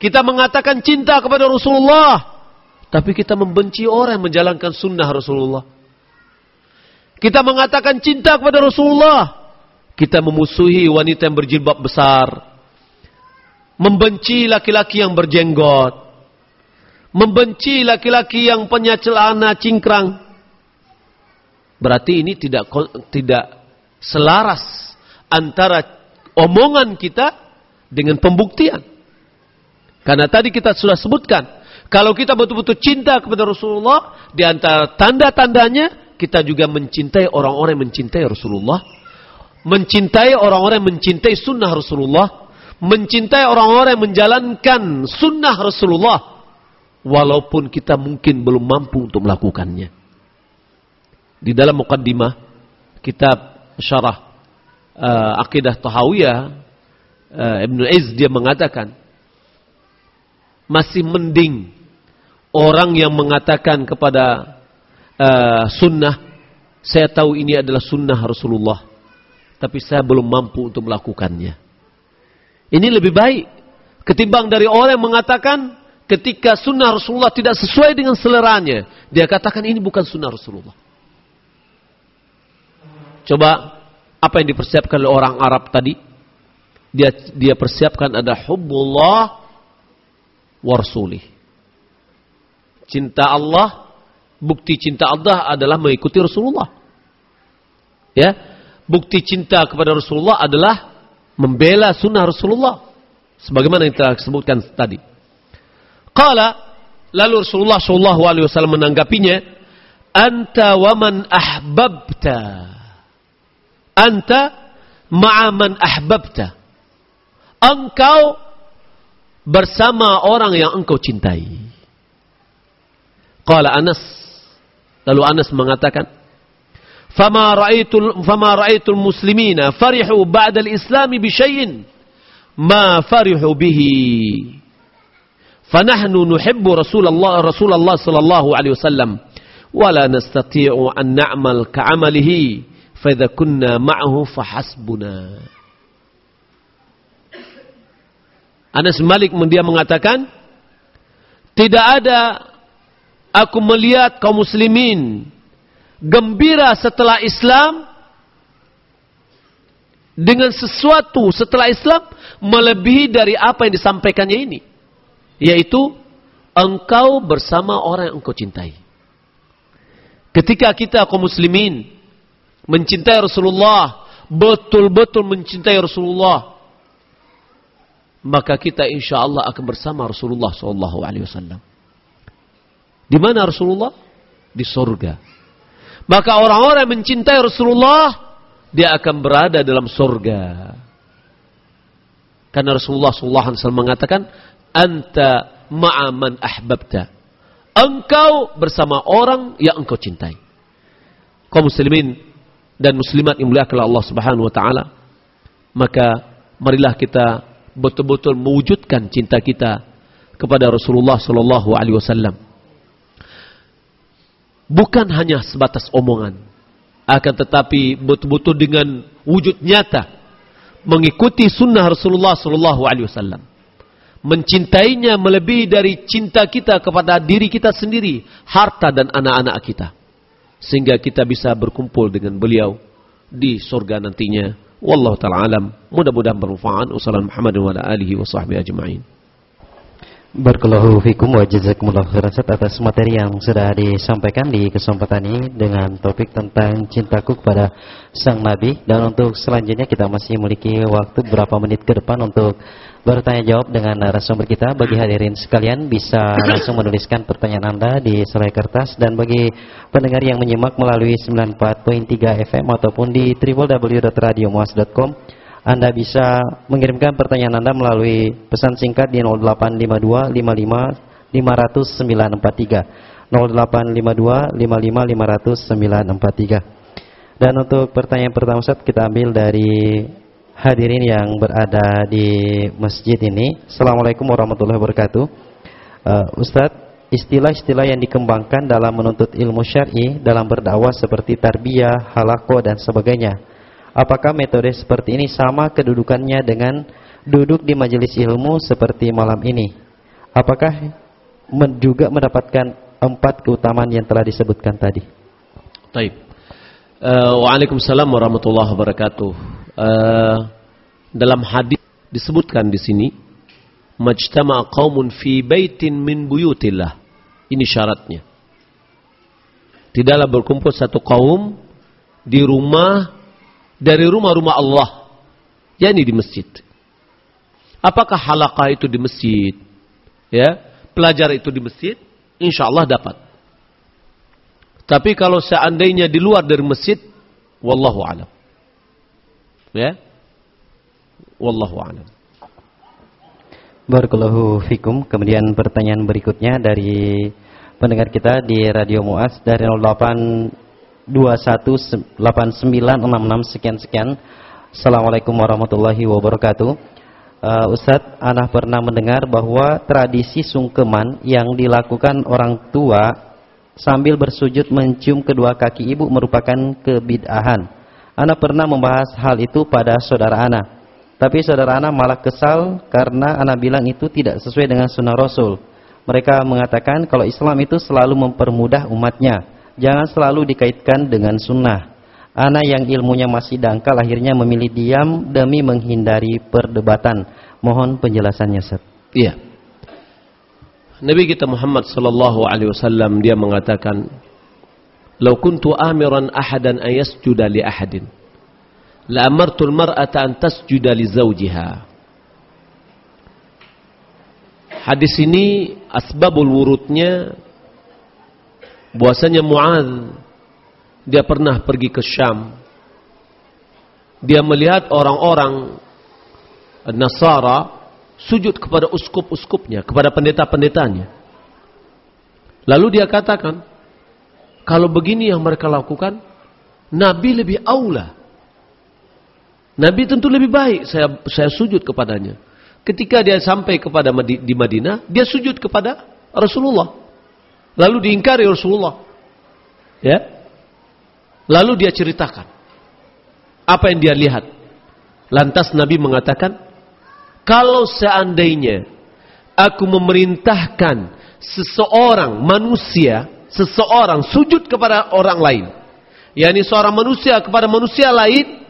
Kita mengatakan cinta kepada Rasulullah. Tapi kita membenci orang yang menjalankan sunnah Rasulullah. Kita mengatakan cinta kepada Rasulullah. Kita memusuhi wanita yang berjilbab besar. Membenci laki-laki yang berjenggot. Membenci laki-laki yang punya celana cingkrang. Berarti ini tidak tidak selaras antara omongan kita dengan pembuktian. Karena tadi kita sudah sebutkan, kalau kita betul-betul cinta kepada Rasulullah, di antara tanda-tandanya kita juga mencintai orang-orang yang mencintai Rasulullah, mencintai orang-orang yang mencintai sunnah Rasulullah, mencintai orang-orang yang menjalankan sunnah Rasulullah, walaupun kita mungkin belum mampu untuk melakukannya. Di dalam mukaddimah kitab syarah uh, akidah Tahawiyah uh, Ibnu Iz dia mengatakan masih mending orang yang mengatakan kepada uh, sunnah, saya tahu ini adalah sunnah Rasulullah. Tapi saya belum mampu untuk melakukannya. Ini lebih baik. Ketimbang dari orang yang mengatakan ketika sunnah Rasulullah tidak sesuai dengan seleranya. Dia katakan ini bukan sunnah Rasulullah. Coba apa yang dipersiapkan oleh orang Arab tadi? Dia dia persiapkan ada hubbullah wa rasulih. Cinta Allah bukti cinta Allah adalah mengikuti Rasulullah. Ya, bukti cinta kepada Rasulullah adalah membela sunnah Rasulullah. Sebagaimana yang telah disebutkan tadi. Qala lalu Rasulullah Shallallahu Alaihi Wasallam menanggapinya, anta waman ahbabta, Anta ma'aman ahbabta. Engkau bersama orang yang engkau cintai. Qala Anas. Lalu Anas mengatakan, "Fama ra'aitul fama ra'aitul muslimina farihu ba'da al-islam bi syai'in ma farihu bihi." الله رسول الله صلى الله عليه وسلم ولا نستطيع أن نعمل كعمله فإذا كنا معه فحسبنا Anas Malik dia mengatakan tidak ada aku melihat kaum muslimin gembira setelah Islam dengan sesuatu setelah Islam melebihi dari apa yang disampaikannya ini yaitu engkau bersama orang yang engkau cintai ketika kita kaum muslimin mencintai Rasulullah betul-betul mencintai Rasulullah maka kita insya Allah akan bersama Rasulullah Sallallahu Alaihi Wasallam di mana Rasulullah? Di surga. Maka orang-orang yang mencintai Rasulullah, dia akan berada dalam surga. Karena Rasulullah SAW mengatakan, Anta ma'aman ahbabta. Engkau bersama orang yang engkau cintai. Kau muslimin dan muslimat yang mulia Allah Subhanahu wa taala, maka marilah kita betul-betul mewujudkan cinta kita kepada Rasulullah sallallahu alaihi wasallam bukan hanya sebatas omongan. Akan tetapi betul-betul dengan wujud nyata mengikuti sunnah Rasulullah sallallahu alaihi wasallam. Mencintainya melebihi dari cinta kita kepada diri kita sendiri, harta dan anak-anak kita. Sehingga kita bisa berkumpul dengan beliau di surga nantinya. Wallahu taala alam. Mudah-mudahan bermanfaat. Wassalamualaikum warahmatullahi wabarakatuh alihi wa sahbihi ajma'in. Barakallahu fikum wa jazakumullah khairan atas materi yang sudah disampaikan di kesempatan ini dengan topik tentang cintaku kepada sang nabi dan untuk selanjutnya kita masih memiliki waktu beberapa menit ke depan untuk bertanya jawab dengan narasumber kita. Bagi hadirin sekalian bisa langsung menuliskan pertanyaan Anda di selai kertas. Dan bagi pendengar yang menyimak melalui 94.3 FM ataupun di www.radiomuas.com anda bisa mengirimkan pertanyaan Anda melalui pesan singkat di 0852 55 500 943 0852 55 500 943 Dan untuk pertanyaan pertama Ustaz kita ambil dari hadirin yang berada di masjid ini Assalamualaikum warahmatullahi wabarakatuh uh, Ustadz istilah-istilah yang dikembangkan dalam menuntut ilmu syar'i dalam berdakwah seperti tarbiyah, halako dan sebagainya Apakah metode seperti ini sama kedudukannya dengan duduk di majelis ilmu seperti malam ini? Apakah juga mendapatkan empat keutamaan yang telah disebutkan tadi? Taib. Uh, Waalaikumsalam warahmatullahi wabarakatuh. Uh, dalam hadis disebutkan di sini, majtama qaumun fi baitin min buyutillah. Ini syaratnya. Tidaklah berkumpul satu kaum di rumah dari rumah-rumah Allah, yakni di masjid. Apakah halakah itu di masjid? Ya, pelajar itu di masjid, insya Allah dapat. Tapi kalau seandainya di luar dari masjid, wallahu alam. Ya, wallahu alam. Barakallahu fikum. Kemudian pertanyaan berikutnya dari pendengar kita di Radio Muas dari 08 218966 sekian sekian. Assalamualaikum warahmatullahi wabarakatuh. Uh, Ustadz, Ana pernah mendengar bahwa tradisi sungkeman yang dilakukan orang tua sambil bersujud mencium kedua kaki ibu merupakan kebid'ahan. Ana pernah membahas hal itu pada saudara Ana. Tapi saudara Ana malah kesal karena Ana bilang itu tidak sesuai dengan sunnah Rasul. Mereka mengatakan kalau Islam itu selalu mempermudah umatnya jangan selalu dikaitkan dengan sunnah. Anak yang ilmunya masih dangkal akhirnya memilih diam demi menghindari perdebatan. Mohon penjelasannya, Ustaz. Iya. Nabi kita Muhammad sallallahu alaihi wasallam dia mengatakan, "Lau kuntu amiran ahadan an yasjuda li ahadin, la amartu al-mar'ata an tasjuda li zawjiha." Hadis ini asbabul wurudnya bahwasanya Muaz dia pernah pergi ke Syam. Dia melihat orang-orang Nasara sujud kepada uskup-uskupnya, kepada pendeta-pendetanya. Lalu dia katakan, kalau begini yang mereka lakukan, Nabi lebih aula. Nabi tentu lebih baik saya saya sujud kepadanya. Ketika dia sampai kepada di Madinah, dia sujud kepada Rasulullah. Lalu diingkari Rasulullah. Ya. Lalu dia ceritakan apa yang dia lihat. Lantas Nabi mengatakan, kalau seandainya aku memerintahkan seseorang manusia, seseorang sujud kepada orang lain, yakni seorang manusia kepada manusia lain,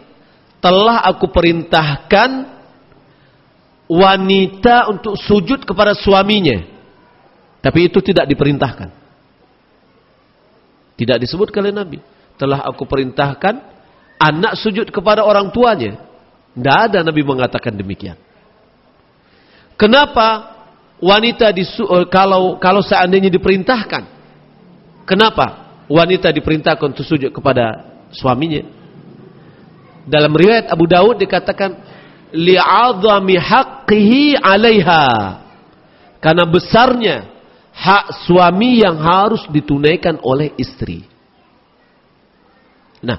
telah aku perintahkan wanita untuk sujud kepada suaminya. Tapi itu tidak diperintahkan. Tidak disebut oleh Nabi. Telah aku perintahkan anak sujud kepada orang tuanya. Tidak ada Nabi mengatakan demikian. Kenapa wanita disu eh, kalau kalau seandainya diperintahkan? Kenapa wanita diperintahkan untuk sujud kepada suaminya? Dalam riwayat Abu Dawud dikatakan li'adhami haqqihi 'alaiha. Karena besarnya hak suami yang harus ditunaikan oleh istri. Nah,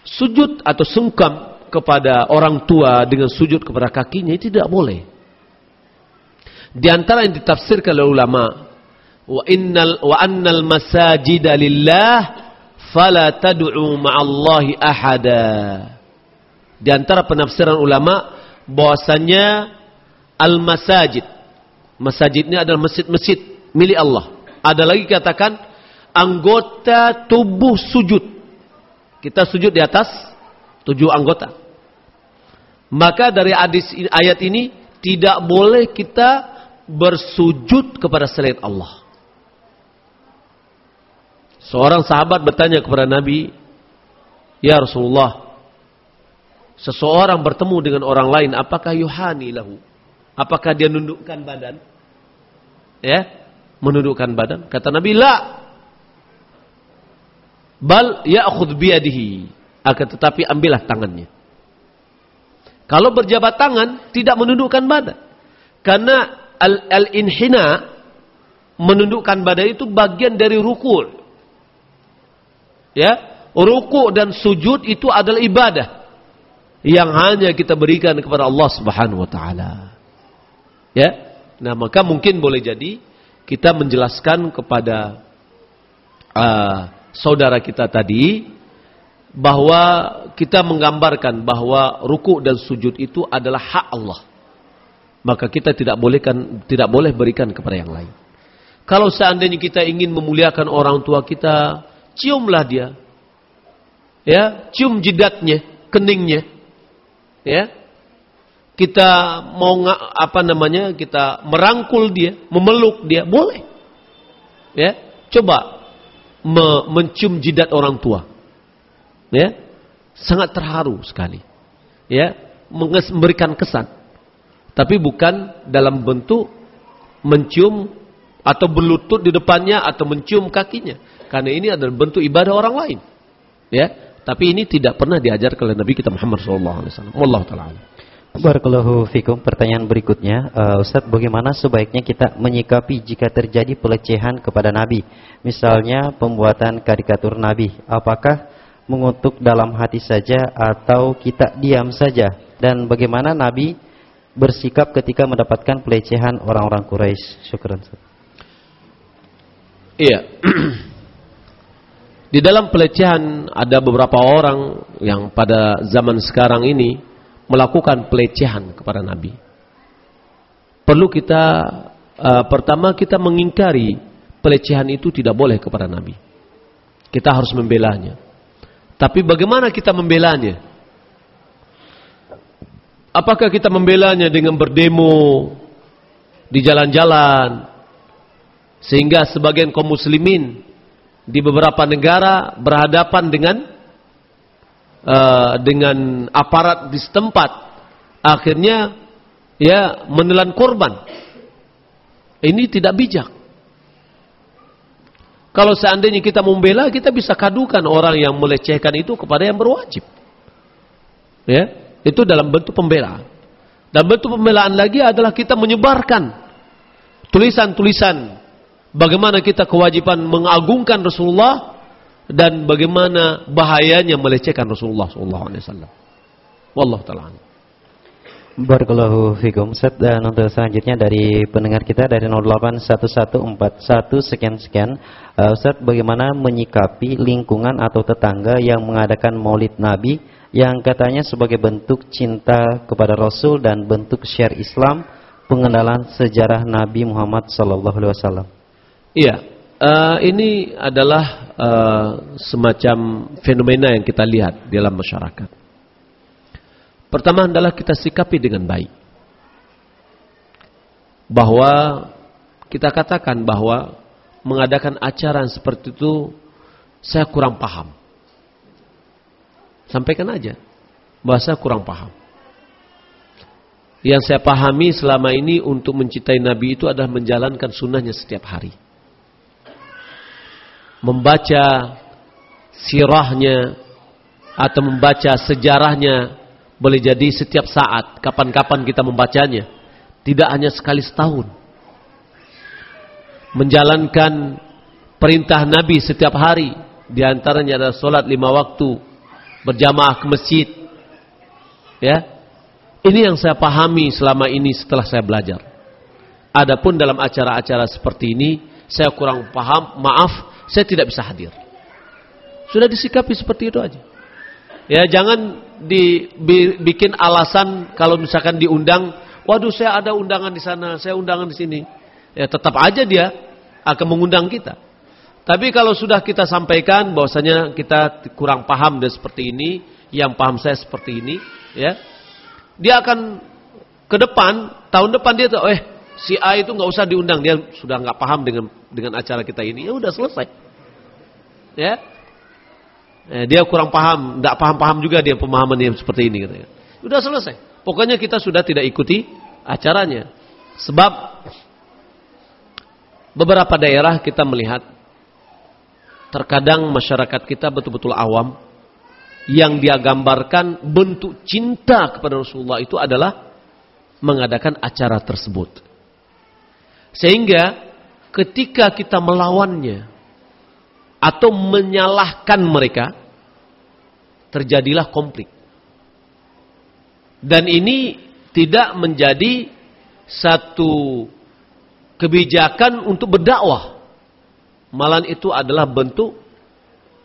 sujud atau sungkam kepada orang tua dengan sujud kepada kakinya itu tidak boleh. Di antara yang ditafsirkan oleh ulama, wa innal wa annal masajida lillah fala tad'u ma'allahi ahada. Di antara penafsiran ulama bahwasanya al-masajid. Masajid ini adalah masjid-masjid milik Allah. Ada lagi katakan anggota tubuh sujud. Kita sujud di atas tujuh anggota. Maka dari hadis ayat ini tidak boleh kita bersujud kepada selain Allah. Seorang sahabat bertanya kepada Nabi, "Ya Rasulullah, seseorang bertemu dengan orang lain, apakah yuhani lahu? Apakah dia nundukkan badan?" Ya, menundukkan badan. Kata Nabi, "La." Bal ya'khudh biyadihi. Akan tetapi ambillah tangannya. Kalau berjabat tangan tidak menundukkan badan. Karena al-inhina menundukkan badan itu bagian dari rukul. Ya, ruku dan sujud itu adalah ibadah yang hanya kita berikan kepada Allah Subhanahu wa taala. Ya. Nah, maka mungkin boleh jadi kita menjelaskan kepada uh, saudara kita tadi bahwa kita menggambarkan bahwa ruku dan sujud itu adalah hak Allah. Maka kita tidak bolehkan tidak boleh berikan kepada yang lain. Kalau seandainya kita ingin memuliakan orang tua kita, ciumlah dia. Ya, cium jidatnya, keningnya. Ya. Kita mau apa namanya? Kita merangkul dia, memeluk dia, boleh. Ya, coba me mencium jidat orang tua. Ya. Sangat terharu sekali. Ya, memberikan kesan. Tapi bukan dalam bentuk mencium atau berlutut di depannya atau mencium kakinya. Karena ini adalah bentuk ibadah orang lain. Ya, tapi ini tidak pernah diajar oleh Nabi kita Muhammad SAW. Allah taala. Barakallahu fikum. Pertanyaan berikutnya, uh, Ustaz, bagaimana sebaiknya kita menyikapi jika terjadi pelecehan kepada Nabi? Misalnya pembuatan karikatur Nabi. Apakah mengutuk dalam hati saja atau kita diam saja? Dan bagaimana Nabi bersikap ketika mendapatkan pelecehan orang-orang Quraisy? Syukran. Iya. Di dalam pelecehan ada beberapa orang yang pada zaman sekarang ini melakukan pelecehan kepada Nabi. Perlu kita uh, pertama kita mengingkari pelecehan itu tidak boleh kepada Nabi. Kita harus membelanya. Tapi bagaimana kita membelanya? Apakah kita membelanya dengan berdemo di jalan-jalan sehingga sebagian kaum muslimin di beberapa negara berhadapan dengan uh, dengan aparat di setempat. Akhirnya ya menelan korban. Ini tidak bijak. Kalau seandainya kita membela kita bisa kadukan orang yang melecehkan itu kepada yang berwajib. Ya itu dalam bentuk pembelaan. Dan bentuk pembelaan lagi adalah kita menyebarkan tulisan-tulisan bagaimana kita kewajiban mengagungkan Rasulullah dan bagaimana bahayanya melecehkan Rasulullah sallallahu alaihi wasallam. Wallahu taala. Barakallahu fikum. Set dan untuk selanjutnya dari pendengar kita dari 081141 sekian sekian. Uh, Ustaz bagaimana menyikapi lingkungan atau tetangga yang mengadakan Maulid Nabi yang katanya sebagai bentuk cinta kepada Rasul dan bentuk share Islam pengenalan sejarah Nabi Muhammad sallallahu alaihi wasallam. Iya, uh, ini adalah uh, semacam fenomena yang kita lihat dalam masyarakat. Pertama adalah kita sikapi dengan baik. Bahwa kita katakan bahwa mengadakan acara seperti itu saya kurang paham. Sampaikan aja bahwa saya kurang paham. Yang saya pahami selama ini untuk mencintai Nabi itu adalah menjalankan sunnahnya setiap hari membaca sirahnya atau membaca sejarahnya boleh jadi setiap saat, kapan-kapan kita membacanya. Tidak hanya sekali setahun. Menjalankan perintah Nabi setiap hari. Di antaranya adalah solat lima waktu. Berjamaah ke masjid. Ya, Ini yang saya pahami selama ini setelah saya belajar. Adapun dalam acara-acara seperti ini, saya kurang paham, maaf, saya tidak bisa hadir. Sudah disikapi seperti itu aja. Ya jangan dibikin alasan kalau misalkan diundang, waduh saya ada undangan di sana, saya undangan di sini. Ya tetap aja dia akan mengundang kita. Tapi kalau sudah kita sampaikan bahwasanya kita kurang paham dan seperti ini, yang paham saya seperti ini, ya, dia akan ke depan tahun depan dia tuh, eh si A itu nggak usah diundang, dia sudah nggak paham dengan dengan acara kita ini, ya udah selesai, ya, eh, dia kurang paham, nggak paham-paham juga dia pemahaman yang seperti ini, gitu. udah selesai. Pokoknya kita sudah tidak ikuti acaranya, sebab beberapa daerah kita melihat Terkadang masyarakat kita betul-betul awam. Yang dia gambarkan bentuk cinta kepada Rasulullah itu adalah mengadakan acara tersebut. Sehingga ketika kita melawannya atau menyalahkan mereka, terjadilah konflik. Dan ini tidak menjadi satu kebijakan untuk berdakwah. Malah itu adalah bentuk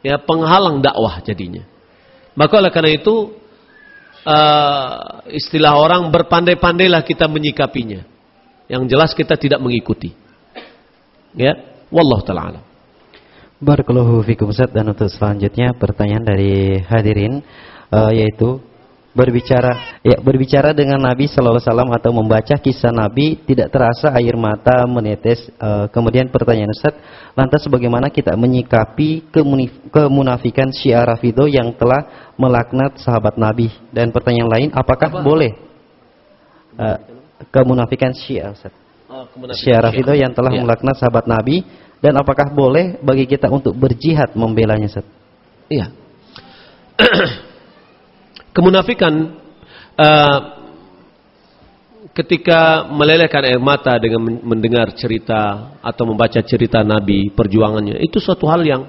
ya penghalang dakwah jadinya. Maka oleh karena itu uh, istilah orang berpandai-pandailah kita menyikapinya. Yang jelas kita tidak mengikuti. Ya, wallahu taala Barakallahu fikum Ustaz dan untuk selanjutnya pertanyaan dari hadirin uh, yaitu berbicara ya berbicara dengan Nabi Sallallahu Alaihi Wasallam atau membaca kisah Nabi tidak terasa air mata menetes. Uh, kemudian pertanyaan Ustaz, lantas bagaimana kita menyikapi kemunafikan Syiah Rafido yang telah melaknat sahabat Nabi? Dan pertanyaan lain, apakah Apa? boleh uh, kemunafikan Syiah Ustaz? Oh, Syiah Rafido yang telah ya. melaknat sahabat Nabi dan apakah boleh bagi kita untuk berjihad membelanya Ustaz? Iya. Kemunafikan uh, ketika melelehkan air mata dengan mendengar cerita atau membaca cerita Nabi perjuangannya itu suatu hal yang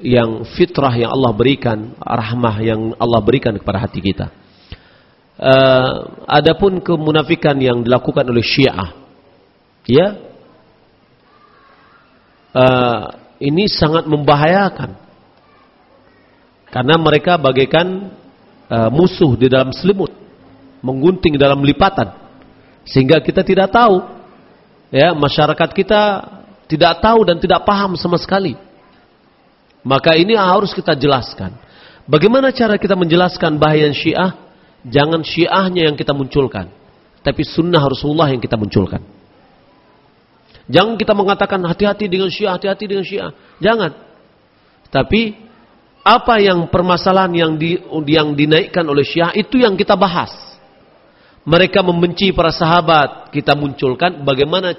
yang fitrah yang Allah berikan, rahmah yang Allah berikan kepada hati kita. Uh, adapun kemunafikan yang dilakukan oleh Syiah, ya, uh, ini sangat membahayakan karena mereka bagaikan uh, musuh di dalam selimut, menggunting dalam lipatan, sehingga kita tidak tahu, ya masyarakat kita tidak tahu dan tidak paham sama sekali. Maka ini harus kita jelaskan. Bagaimana cara kita menjelaskan bahaya Syiah? Jangan Syiahnya yang kita munculkan, tapi sunnah Rasulullah yang kita munculkan. Jangan kita mengatakan hati-hati dengan Syiah, hati-hati dengan Syiah. Jangan. Tapi apa yang permasalahan yang di, yang dinaikkan oleh Syiah itu yang kita bahas. Mereka membenci para sahabat, kita munculkan bagaimana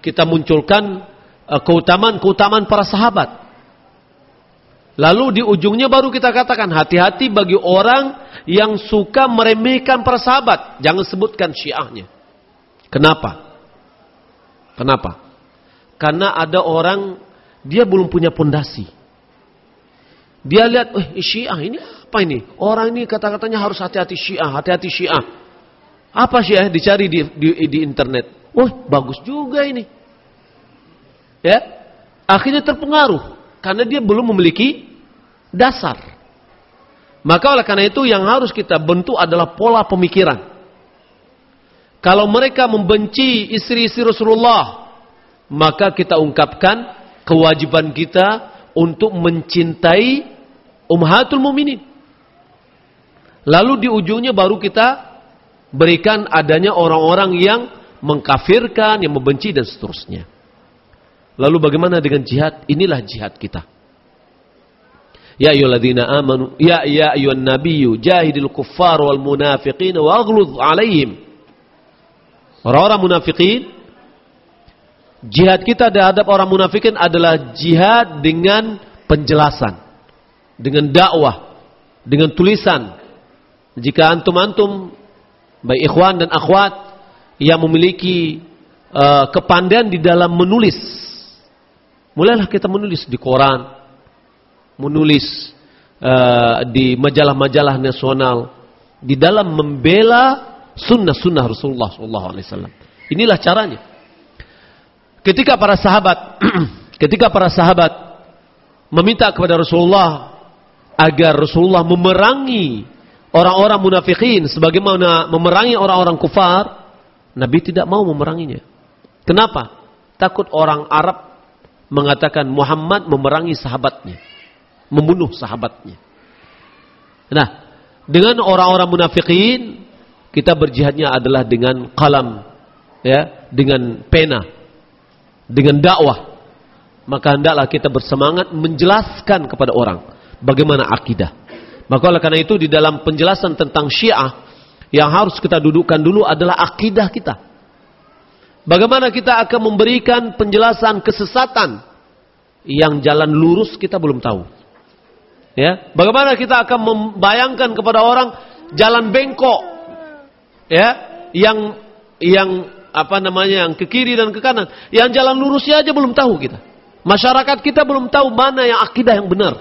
kita munculkan uh, keutamaan-keutamaan para sahabat. Lalu di ujungnya baru kita katakan hati-hati bagi orang yang suka meremehkan para sahabat, jangan sebutkan Syiahnya. Kenapa? Kenapa? Karena ada orang dia belum punya pondasi. Dia lihat, eh Syiah ini apa ini? Orang ini kata-katanya harus hati-hati Syiah, hati-hati Syiah. Apa Syiah? Dicari di, di, di internet. Wah, bagus juga ini. Ya, akhirnya terpengaruh karena dia belum memiliki dasar. Maka oleh karena itu yang harus kita bentuk adalah pola pemikiran. Kalau mereka membenci istri-istri Rasulullah, maka kita ungkapkan kewajiban kita untuk mencintai ummahatul muminin. Lalu di ujungnya baru kita berikan adanya orang-orang yang mengkafirkan, yang membenci dan seterusnya. Lalu bagaimana dengan jihad? Inilah jihad kita. Ya ayyuhalladzina amanu ya ya ayyuhan nabiyyu jahidil kuffar wal munafiqin waghluz alaihim. Orang-orang munafikin Jihad kita terhadap orang munafikin adalah jihad dengan penjelasan, dengan dakwah, dengan tulisan. Jika antum-antum baik ikhwan dan akhwat yang memiliki uh, kepandaian di dalam menulis, mulailah kita menulis di koran, menulis uh, di majalah-majalah nasional, di dalam membela sunnah-sunnah Rasulullah SAW. Inilah caranya. Ketika para sahabat ketika para sahabat meminta kepada Rasulullah agar Rasulullah memerangi orang-orang munafikin sebagaimana memerangi orang-orang kufar, Nabi tidak mau memeranginya. Kenapa? Takut orang Arab mengatakan Muhammad memerangi sahabatnya, membunuh sahabatnya. Nah, dengan orang-orang munafikin kita berjihadnya adalah dengan kalam, ya, dengan pena, dengan dakwah. Maka hendaklah kita bersemangat menjelaskan kepada orang bagaimana akidah. Maka oleh karena itu di dalam penjelasan tentang Syiah yang harus kita dudukkan dulu adalah akidah kita. Bagaimana kita akan memberikan penjelasan kesesatan yang jalan lurus kita belum tahu. Ya, bagaimana kita akan membayangkan kepada orang jalan bengkok, ya, yang yang apa namanya yang ke kiri dan ke kanan, yang jalan lurusnya aja belum tahu kita. Masyarakat kita belum tahu mana yang akidah yang benar.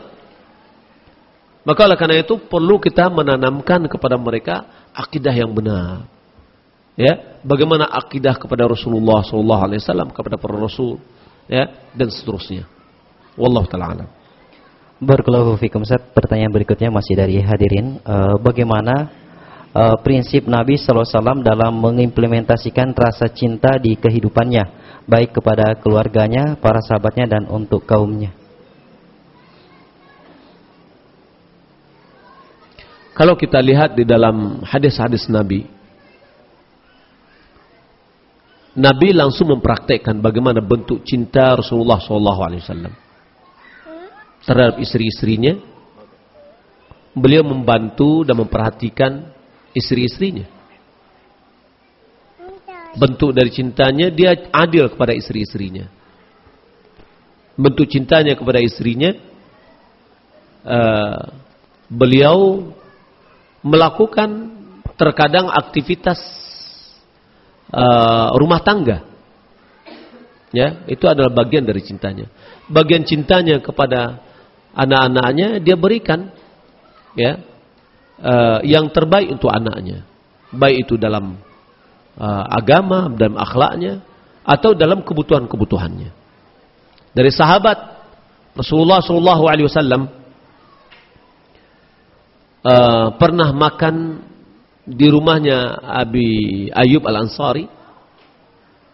Maka oleh karena itu perlu kita menanamkan kepada mereka akidah yang benar. Ya, bagaimana akidah kepada Rasulullah wasallam kepada para rasul, ya, dan seterusnya. Wallahu taala alam. Barakallahu fikum Ustaz. Pertanyaan berikutnya masih dari hadirin, uh, bagaimana uh, prinsip Nabi sallallahu alaihi wasallam dalam mengimplementasikan rasa cinta di kehidupannya, baik kepada keluarganya, para sahabatnya dan untuk kaumnya? Kalau kita lihat di dalam hadis-hadis Nabi, Nabi langsung mempraktekkan bagaimana bentuk cinta Rasulullah SAW terhadap istri-istrinya. Beliau membantu dan memperhatikan istri-istrinya. Bentuk dari cintanya dia adil kepada istri-istrinya. Bentuk cintanya kepada istrinya, uh, beliau melakukan terkadang aktivitas uh, rumah tangga. Ya, itu adalah bagian dari cintanya. Bagian cintanya kepada anak-anaknya dia berikan ya uh, yang terbaik untuk anaknya. Baik itu dalam uh, agama, dalam akhlaknya atau dalam kebutuhan-kebutuhannya. Dari sahabat Rasulullah sallallahu alaihi wasallam uh, pernah makan di rumahnya Abi Ayub Al-Ansari.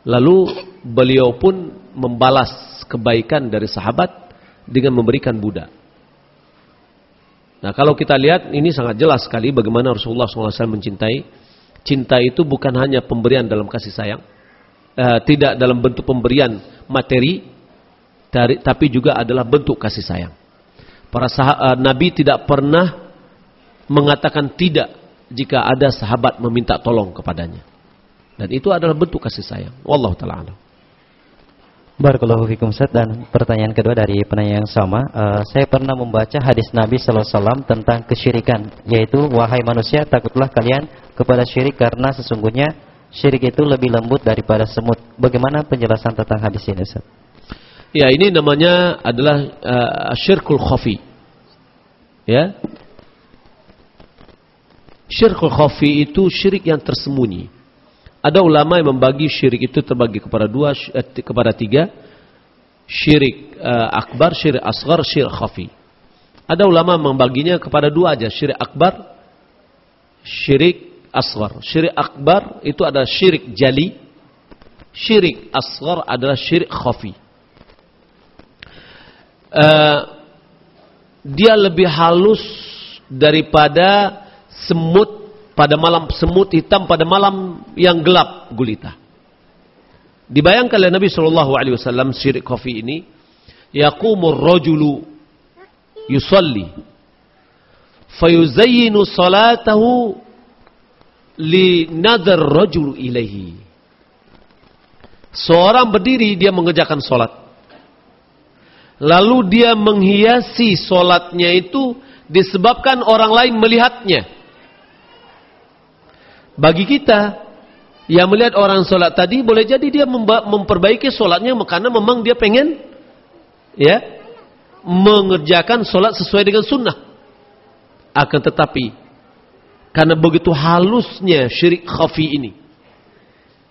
Lalu beliau pun membalas kebaikan dari sahabat dengan memberikan budak. Nah kalau kita lihat ini sangat jelas sekali bagaimana Rasulullah SAW mencintai. Cinta itu bukan hanya pemberian dalam kasih sayang. Uh, tidak dalam bentuk pemberian materi. Tapi juga adalah bentuk kasih sayang. Para sahabat, uh, Nabi tidak pernah mengatakan tidak jika ada sahabat meminta tolong kepadanya. Dan itu adalah bentuk kasih sayang. Wallahu taala alam. Barakallahu fikum Ustaz. Dan pertanyaan kedua dari penanya yang sama uh, saya pernah membaca hadis Nabi sallallahu alaihi wasallam tentang kesyirikan yaitu wahai manusia takutlah kalian kepada syirik karena sesungguhnya syirik itu lebih lembut daripada semut. Bagaimana penjelasan tentang hadis ini Ustaz? Ya ini namanya adalah uh, syirkul khafi. Ya? Syirkul khafi itu syirik yang tersembunyi. Ada ulama yang membagi syirik itu terbagi kepada dua, eh, kepada tiga. Syirik uh, akbar, syirik asgar, syirik khafi. Ada ulama membaginya kepada dua aja. Syirik akbar, syirik asgar. Syirik akbar itu adalah syirik jali. Syirik asgar adalah syirik khafi. Uh, dia lebih halus daripada semut pada malam semut hitam pada malam yang gelap gulita. Dibayangkan oleh Nabi Shallallahu Alaihi Wasallam syirik kofi ini, yaqumur rajulu yusalli, fayuzayyinu salatahu li nadar rajulu ilaihi. Seorang berdiri dia mengerjakan solat. Lalu dia menghiasi solatnya itu disebabkan orang lain melihatnya. Bagi kita yang melihat orang sholat tadi boleh jadi dia memperbaiki sholatnya karena memang dia pengen ya mengerjakan sholat sesuai dengan sunnah. Akan tetapi karena begitu halusnya syirik khafi ini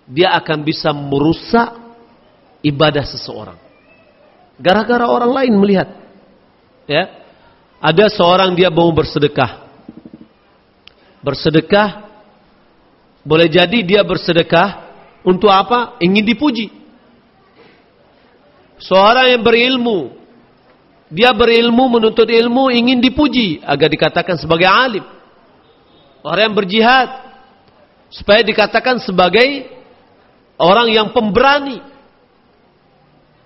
dia akan bisa merusak ibadah seseorang. Gara-gara orang lain melihat. Ya. Ada seorang dia mau bersedekah. Bersedekah boleh jadi dia bersedekah untuk apa? Ingin dipuji. Seorang yang berilmu, dia berilmu menuntut ilmu ingin dipuji agar dikatakan sebagai alim. Orang yang berjihad supaya dikatakan sebagai orang yang pemberani.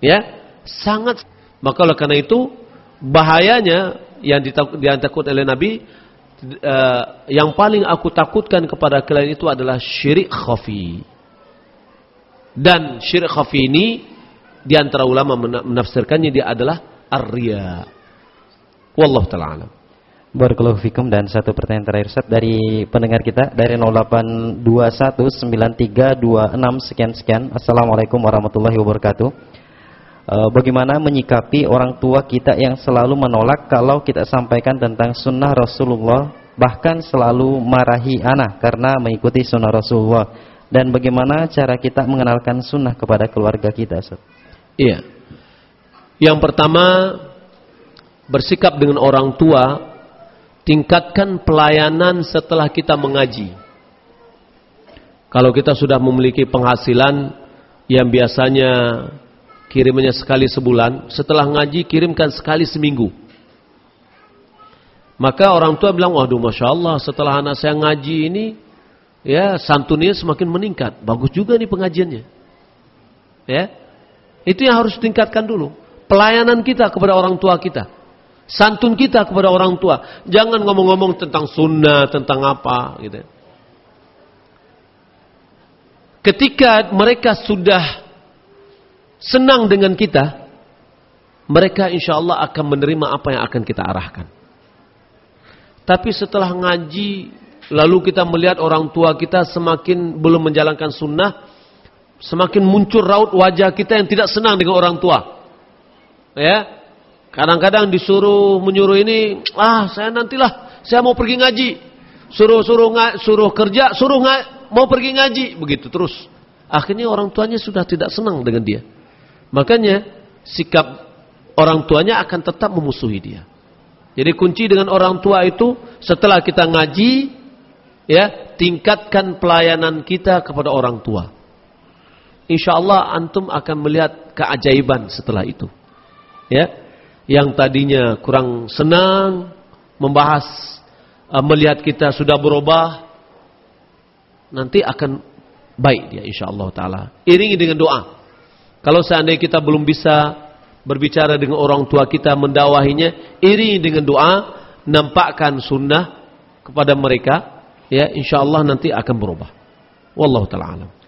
Ya, sangat maka oleh karena itu bahayanya yang ditakut oleh Nabi uh, yang paling aku takutkan kepada kalian itu adalah syirik khafi. Dan syirik khafi ini di antara ulama menafsirkannya dia adalah ar-riya. Wallahu taala alam. Barakallahu fikum dan satu pertanyaan terakhir Ustaz dari pendengar kita dari 08219326 sekian sekian. Assalamualaikum warahmatullahi wabarakatuh. E, bagaimana menyikapi orang tua kita yang selalu menolak kalau kita sampaikan tentang sunnah Rasulullah bahkan selalu marahi anak karena mengikuti sunnah Rasulullah dan bagaimana cara kita mengenalkan sunnah kepada keluarga kita? Iya. Yang pertama bersikap dengan orang tua tingkatkan pelayanan setelah kita mengaji. Kalau kita sudah memiliki penghasilan yang biasanya kirimnya sekali sebulan, setelah ngaji kirimkan sekali seminggu. Maka orang tua bilang, waduh Masya Allah setelah anak saya ngaji ini, ya santunnya semakin meningkat. Bagus juga nih pengajiannya. Ya, Itu yang harus tingkatkan dulu. Pelayanan kita kepada orang tua kita. Santun kita kepada orang tua. Jangan ngomong-ngomong tentang sunnah, tentang apa gitu. Ketika mereka sudah senang dengan kita, mereka insya Allah akan menerima apa yang akan kita arahkan. Tapi setelah ngaji, lalu kita melihat orang tua kita semakin belum menjalankan sunnah, semakin muncul raut wajah kita yang tidak senang dengan orang tua. Ya, Kadang-kadang disuruh menyuruh ini, ah saya nantilah, saya mau pergi ngaji. Suruh suruh suruh kerja, suruh nga, mau pergi ngaji, begitu terus. Akhirnya orang tuanya sudah tidak senang dengan dia. Makanya sikap orang tuanya akan tetap memusuhi dia. Jadi kunci dengan orang tua itu setelah kita ngaji, ya tingkatkan pelayanan kita kepada orang tua. Insya Allah antum akan melihat keajaiban setelah itu. Ya, yang tadinya kurang senang membahas uh, melihat kita sudah berubah nanti akan baik dia insyaallah taala iringi dengan doa kalau seandainya kita belum bisa berbicara dengan orang tua kita mendawahinya iringi dengan doa nampakkan sunnah kepada mereka ya insyaallah nanti akan berubah. Wallahu taala